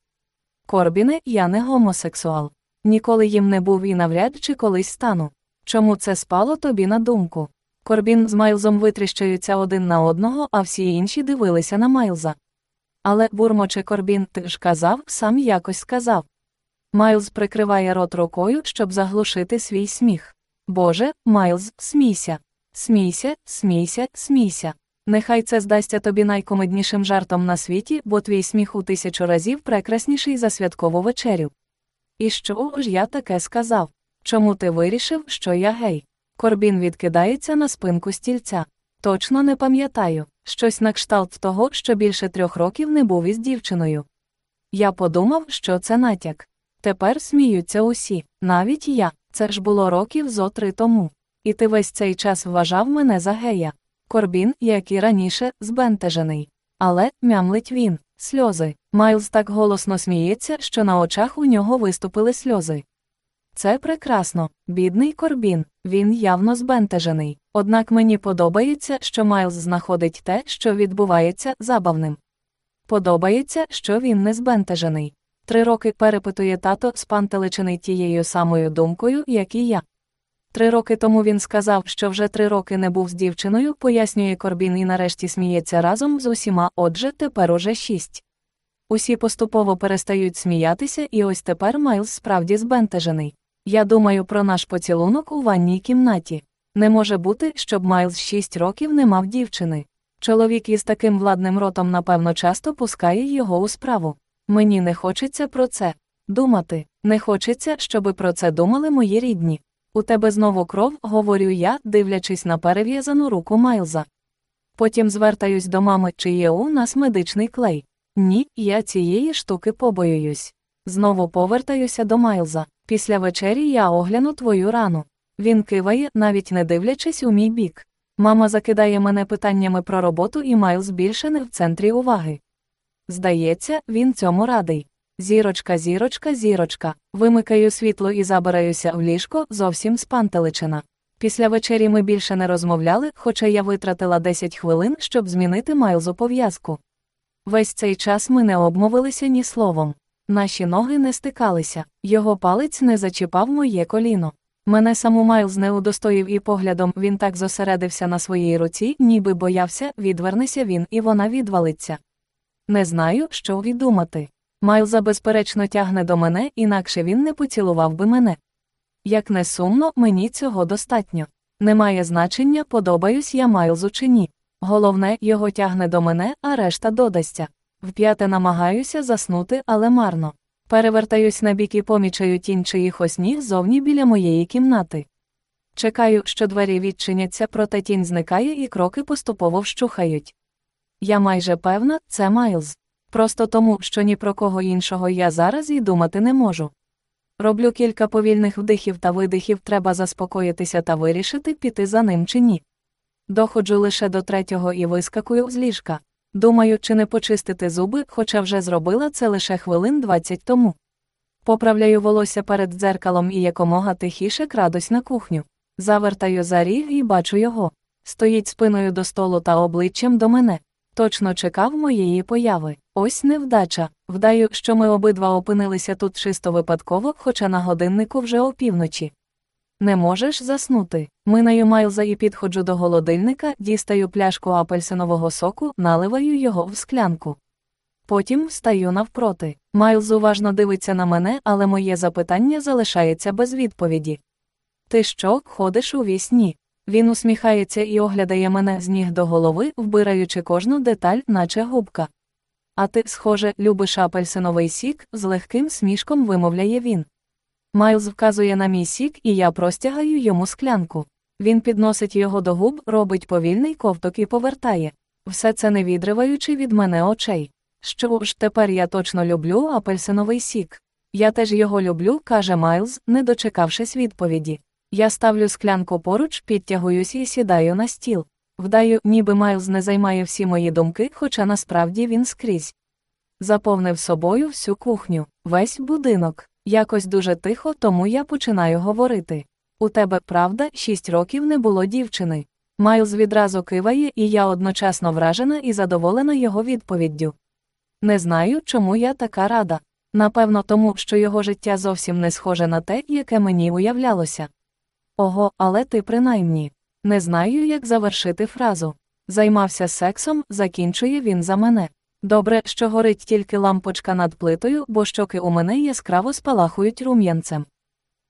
Корбіне, я не гомосексуал. Ніколи їм не був і навряд чи колись стану. Чому це спало тобі на думку? Корбін з Майлзом витріщаються один на одного, а всі інші дивилися на Майлза. Але, бурмоче Корбін, ти ж казав, сам якось сказав. Майлз прикриває рот рукою, щоб заглушити свій сміх. Боже, Майлз, смійся. Смійся, смійся, смійся. Нехай це здасться тобі найкомеднішим жартом на світі, бо твій сміх у тисячу разів прекрасніший за святкову вечерю. І що ж я таке сказав? Чому ти вирішив, що я гей? Корбін відкидається на спинку стільця. Точно не пам'ятаю, щось на кшталт того, що більше трьох років не був із дівчиною. Я подумав, що це натяк. Тепер сміються усі, навіть я, це ж було років зо три тому. І ти весь цей час вважав мене за гея. Корбін, як і раніше, збентежений. Але, мямлить він, сльози. Майлз так голосно сміється, що на очах у нього виступили сльози. Це прекрасно, бідний Корбін, він явно збентежений. Однак мені подобається, що Майлз знаходить те, що відбувається, забавним. Подобається, що він не збентежений. Три роки перепитує тато, спантеличений тією самою думкою, як і я. Три роки тому він сказав, що вже три роки не був з дівчиною, пояснює Корбін і нарешті сміється разом з усіма, отже, тепер уже шість. Усі поступово перестають сміятися, і ось тепер Майлз справді збентежений. Я думаю про наш поцілунок у ванній кімнаті. Не може бути, щоб Майлз шість років не мав дівчини. Чоловік із таким владним ротом, напевно, часто пускає його у справу. Мені не хочеться про це думати, не хочеться, щоби про це думали мої рідні. У тебе знову кров, говорю я, дивлячись на перев'язану руку Майлза. Потім звертаюсь до мами, чи є у нас медичний клей. Ні, я цієї штуки побоююсь. Знову повертаюся до Майлза. Після вечері я огляну твою рану. Він киває, навіть не дивлячись у мій бік. Мама закидає мене питаннями про роботу, і Майлз більше не в центрі уваги. Здається, він цьому радий. Зірочка, зірочка, зірочка. Вимикаю світло і забираюся в ліжко, зовсім спантеличена. Після вечері ми більше не розмовляли, хоча я витратила 10 хвилин, щоб змінити Майлзу пов'язку. Весь цей час ми не обмовилися ні словом. Наші ноги не стикалися, його палець не зачіпав моє коліно. Мене саму Майлз не удостоїв і поглядом він так зосередився на своїй руці, ніби боявся, відвернеся він і вона відвалиться. Не знаю, що віддумати. Майлза безперечно тягне до мене, інакше він не поцілував би мене. Як не сумно, мені цього достатньо. Немає значення, подобаюсь я Майлзу чи ні. Головне, його тягне до мене, а решта додасться. Вп'яте намагаюся заснути, але марно. Перевертаюсь на бік і помічаю тінь чиїхось ніг зовні біля моєї кімнати. Чекаю, що двері відчиняться, проте тінь зникає і кроки поступово вщухають. Я майже певна, це Майлз. Просто тому, що ні про кого іншого я зараз і думати не можу. Роблю кілька повільних вдихів та видихів, треба заспокоїтися та вирішити, піти за ним чи ні. Доходжу лише до третього і вискакую з ліжка. Думаю, чи не почистити зуби, хоча вже зробила це лише хвилин 20 тому. Поправляю волосся перед дзеркалом і якомога тихіше крадусь на кухню. Завертаю за ріг і бачу його. Стоїть спиною до столу та обличчям до мене. Точно чекав моєї появи. Ось невдача. Вдаю, що ми обидва опинилися тут чисто випадково, хоча на годиннику вже опівночі. Не можеш заснути. Минаю Майлза і підходжу до холодильника, дістаю пляшку апельсинового соку, наливаю його в склянку. Потім встаю навпроти. Майлз уважно дивиться на мене, але моє запитання залишається без відповіді. Ти що, ходиш у вісні? Він усміхається і оглядає мене з ніг до голови, вбираючи кожну деталь, наче губка. А ти, схоже, любиш апельсиновий сік, з легким смішком вимовляє він. Майлз вказує на мій сік, і я простягаю йому склянку. Він підносить його до губ, робить повільний ковток і повертає. Все це не відриваючи від мене очей. Що ж, тепер я точно люблю апельсиновий сік. Я теж його люблю, каже Майлз, не дочекавшись відповіді. Я ставлю склянку поруч, підтягуюсь і сідаю на стіл. Вдаю, ніби Майлз не займає всі мої думки, хоча насправді він скрізь. Заповнив собою всю кухню, весь будинок. Якось дуже тихо, тому я починаю говорити. У тебе, правда, шість років не було дівчини. Майлз відразу киває, і я одночасно вражена і задоволена його відповіддю. Не знаю, чому я така рада. Напевно, тому, що його життя зовсім не схоже на те, яке мені уявлялося. Ого, але ти принаймні. Не знаю, як завершити фразу. Займався сексом, закінчує він за мене. Добре, що горить тільки лампочка над плитою, бо щоки у мене яскраво спалахують рум'янцем.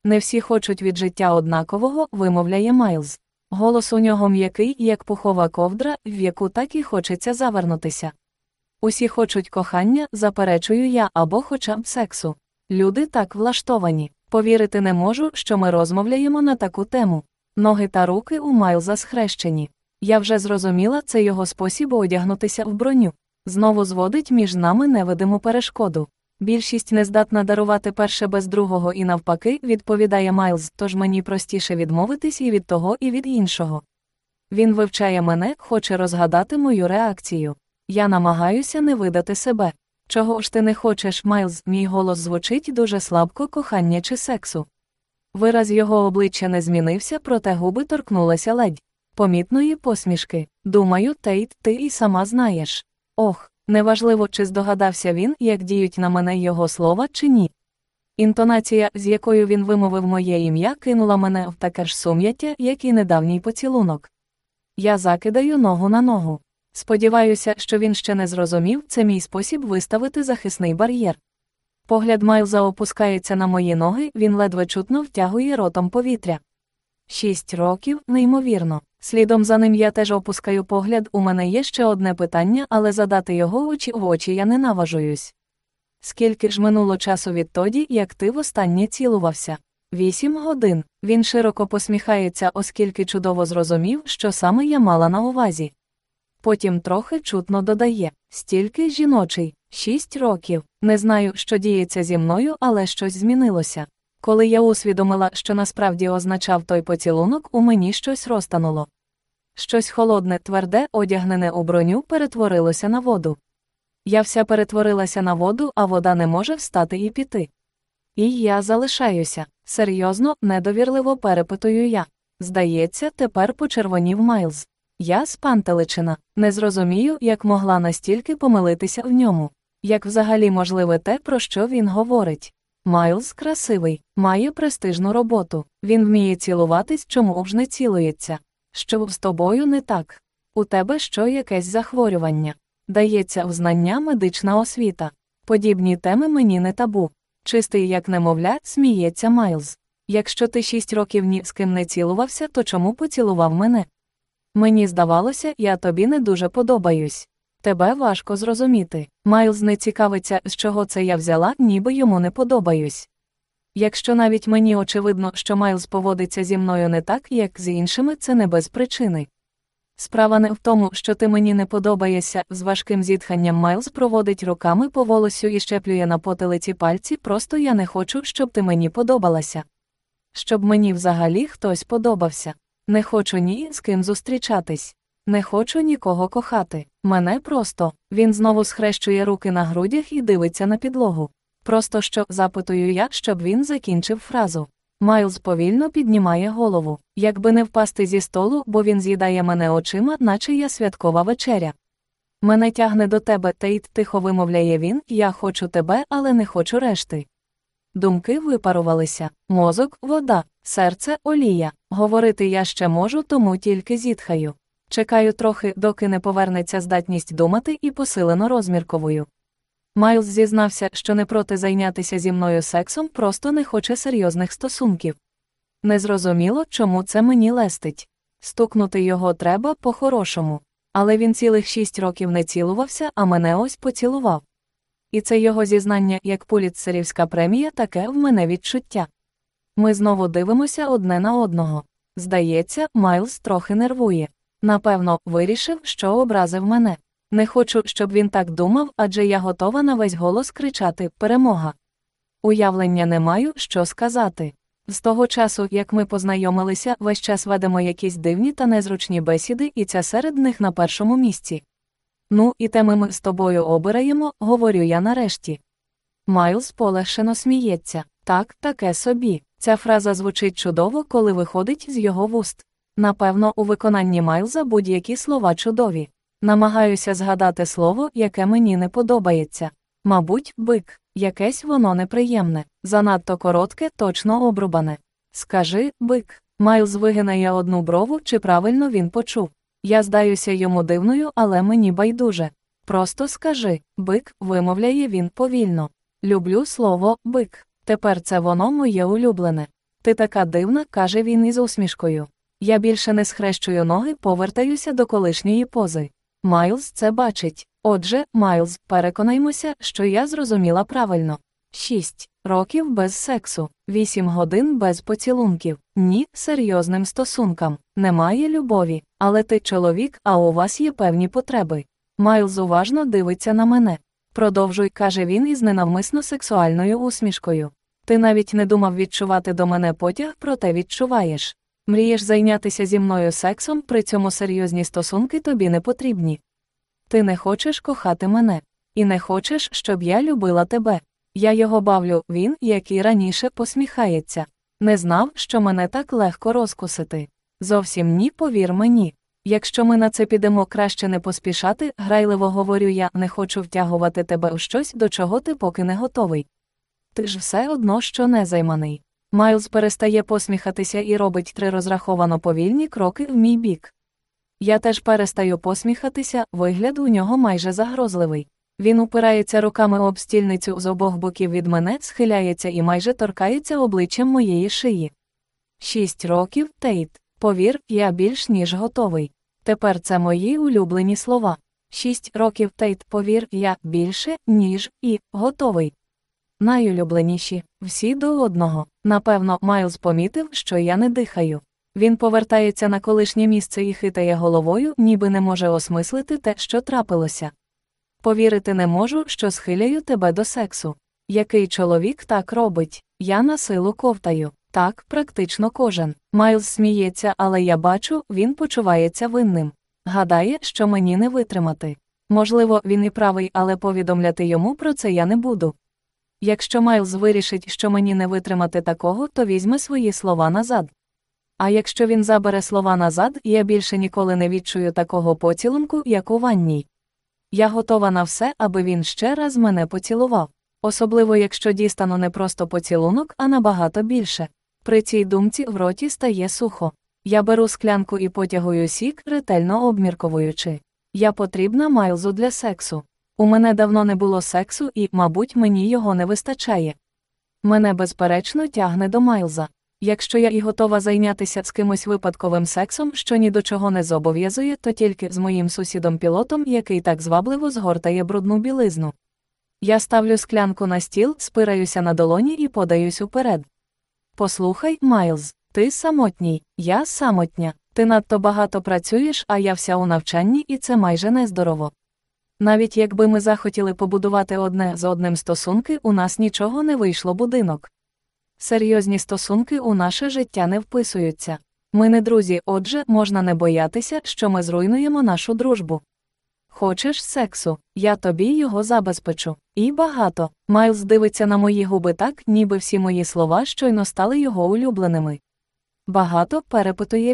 Не всі хочуть від життя однакового, вимовляє Майлз. Голос у нього м'який, як пухова ковдра, в яку так і хочеться завернутися. Усі хочуть кохання, заперечую я або хоча б сексу. Люди так влаштовані. Повірити не можу, що ми розмовляємо на таку тему. Ноги та руки у Майлза схрещені. Я вже зрозуміла, це його спосіб одягнутися в броню. Знову зводить між нами невидиму перешкоду. Більшість не здатна дарувати перше без другого і навпаки, відповідає Майлз, тож мені простіше відмовитись і від того, і від іншого. Він вивчає мене, хоче розгадати мою реакцію. Я намагаюся не видати себе. Чого ж ти не хочеш, Майлз, мій голос звучить дуже слабко кохання чи сексу. Вираз його обличчя не змінився, проте губи торкнулися ледь. Помітної посмішки. Думаю, Тейт, ти і сама знаєш. Ох, неважливо, чи здогадався він, як діють на мене його слова, чи ні. Інтонація, з якою він вимовив моє ім'я, кинула мене в таке ж сум'яття, як і недавній поцілунок. Я закидаю ногу на ногу. Сподіваюся, що він ще не зрозумів, це мій спосіб виставити захисний бар'єр. Погляд Майлза опускається на мої ноги, він ледве чутно втягує ротом повітря. Шість років, неймовірно. Слідом за ним я теж опускаю погляд, у мене є ще одне питання, але задати його очі в очі я не наважуюсь. Скільки ж минуло часу відтоді, як ти востаннє цілувався? Вісім годин. Він широко посміхається, оскільки чудово зрозумів, що саме я мала на увазі. Потім трохи чутно додає стільки жіночий, шість років. Не знаю, що діється зі мною, але щось змінилося. Коли я усвідомила, що насправді означав той поцілунок, у мені щось розтануло. Щось холодне, тверде, одягнене у броню, перетворилося на воду. Я вся перетворилася на воду, а вода не може встати і піти. І я залишаюся. Серйозно, недовірливо перепитую я. Здається, тепер почервонів Майлз. Я спантеличина, не зрозумію, як могла настільки помилитися в ньому. Як взагалі можливе те, про що він говорить. Майлз красивий, має престижну роботу, він вміє цілуватись, чому ж не цілується. Що з тобою не так? У тебе що якесь захворювання? Дається в знання медична освіта. Подібні теми мені не табу. Чистий, як немовля, сміється Майлз. Якщо ти шість років ні з ким не цілувався, то чому поцілував мене? Мені здавалося, я тобі не дуже подобаюсь. Тебе важко зрозуміти. Майлз не цікавиться, з чого це я взяла, ніби йому не подобаюсь. Якщо навіть мені очевидно, що Майлз поводиться зі мною не так, як з іншими, це не без причини. Справа не в тому, що ти мені не подобаєшся, з важким зітханням Майлз проводить руками по волосю і щеплює на потилиці пальці, просто я не хочу, щоб ти мені подобалася. Щоб мені взагалі хтось подобався. Не хочу ні з ким зустрічатись. Не хочу нікого кохати. Мене просто. Він знову схрещує руки на грудях і дивиться на підлогу. Просто що запитую я, щоб він закінчив фразу. Майлз повільно піднімає голову, якби не впасти зі столу, бо він з'їдає мене очима, наче я святкова вечеря. Мене тягне до тебе, Тейт, тихо вимовляє він, я хочу тебе, але не хочу решти. Думки випарувалися мозок, вода, серце, олія. Говорити я ще можу, тому тільки зітхаю. Чекаю трохи, доки не повернеться здатність думати і посилено розмірковую. Майлз зізнався, що не проти зайнятися зі мною сексом, просто не хоче серйозних стосунків. Незрозуміло, чому це мені лестить. Стукнути його треба по-хорошому. Але він цілих шість років не цілувався, а мене ось поцілував. І це його зізнання, як пулітцерівська премія, таке в мене відчуття. Ми знову дивимося одне на одного. Здається, Майлз трохи нервує. Напевно, вирішив, що образив мене. Не хочу, щоб він так думав, адже я готова на весь голос кричати Перемога. Уявлення не маю, що сказати. З того часу, як ми познайомилися, весь час ведемо якісь дивні та незручні бесіди, і ця серед них на першому місці. Ну, і теми ми з тобою обираємо, говорю я нарешті. Майлз полегшено сміється. Так, таке собі. Ця фраза звучить чудово, коли виходить з його вуст. Напевно, у виконанні Майлза будь-які слова чудові. Намагаюся згадати слово, яке мені не подобається. Мабуть, бик, якесь воно неприємне, занадто коротке, точно обрубане. Скажи, бик. Майлз вигинає одну брову, чи правильно він почув. Я здаюся йому дивною, але мені байдуже. Просто скажи, бик, вимовляє він повільно. Люблю слово бик. Тепер це воно моє улюблене. Ти така дивна, каже він із усмішкою. Я більше не схрещую ноги, повертаюся до колишньої пози. Майлз це бачить. Отже, Майлз, переконаймося, що я зрозуміла правильно. Шість років без сексу, вісім годин без поцілунків, ні, серйозним стосункам, немає любові, але ти чоловік, а у вас є певні потреби. Майлз уважно дивиться на мене. Продовжуй, каже він із ненавмисно сексуальною усмішкою. Ти навіть не думав відчувати до мене потяг, проте відчуваєш. Мрієш зайнятися зі мною сексом, при цьому серйозні стосунки тобі не потрібні. Ти не хочеш кохати мене, і не хочеш, щоб я любила тебе. Я його бавлю, він, як і раніше, посміхається. Не знав, що мене так легко розкусити. Зовсім ні, повір мені. Якщо ми на це підемо краще не поспішати, грайливо говорю я, не хочу втягувати тебе у щось, до чого ти поки не готовий. Ти ж все одно що не займаний. Майлз перестає посміхатися і робить три розраховано повільні кроки в мій бік. Я теж перестаю посміхатися, вигляд у нього майже загрозливий. Він упирається руками об стільницю з обох боків від мене, схиляється і майже торкається обличчям моєї шиї. Шість років, Тейт. Повір, я більш ніж готовий. Тепер це мої улюблені слова. Шість років, Тейт, повір, я більше, ніж і готовий. Найулюбленіші, всі до одного. Напевно, Майлз помітив, що я не дихаю. Він повертається на колишнє місце і хитає головою, ніби не може осмислити те, що трапилося. Повірити не можу, що схиляю тебе до сексу. Який чоловік так робить? Я на силу ковтаю. Так, практично кожен. Майлз сміється, але я бачу, він почувається винним. Гадає, що мені не витримати. Можливо, він і правий, але повідомляти йому про це я не буду. Якщо Майлз вирішить, що мені не витримати такого, то візьме свої слова назад. А якщо він забере слова назад, я більше ніколи не відчую такого поцілунку, як у ванній. Я готова на все, аби він ще раз мене поцілував. Особливо якщо дістану не просто поцілунок, а набагато більше. При цій думці в роті стає сухо. Я беру склянку і потягую сік, ретельно обмірковуючи. Я потрібна Майлзу для сексу. У мене давно не було сексу і, мабуть, мені його не вистачає. Мене безперечно тягне до Майлза. Якщо я і готова зайнятися з кимось випадковим сексом, що ні до чого не зобов'язує, то тільки з моїм сусідом-пілотом, який так звабливо згортає брудну білизну. Я ставлю склянку на стіл, спираюся на долоні і подаюсь уперед. Послухай, Майлз, ти самотній, я самотня. Ти надто багато працюєш, а я вся у навчанні, і це майже нездорово. Навіть якби ми захотіли побудувати одне з одним стосунки, у нас нічого не вийшло будинок. Серйозні стосунки у наше життя не вписуються. Ми не друзі, отже, можна не боятися, що ми зруйнуємо нашу дружбу. Хочеш сексу, я тобі його забезпечу. І багато. Майлз дивиться на мої губи так, ніби всі мої слова щойно стали його улюбленими. Багато перепитує він.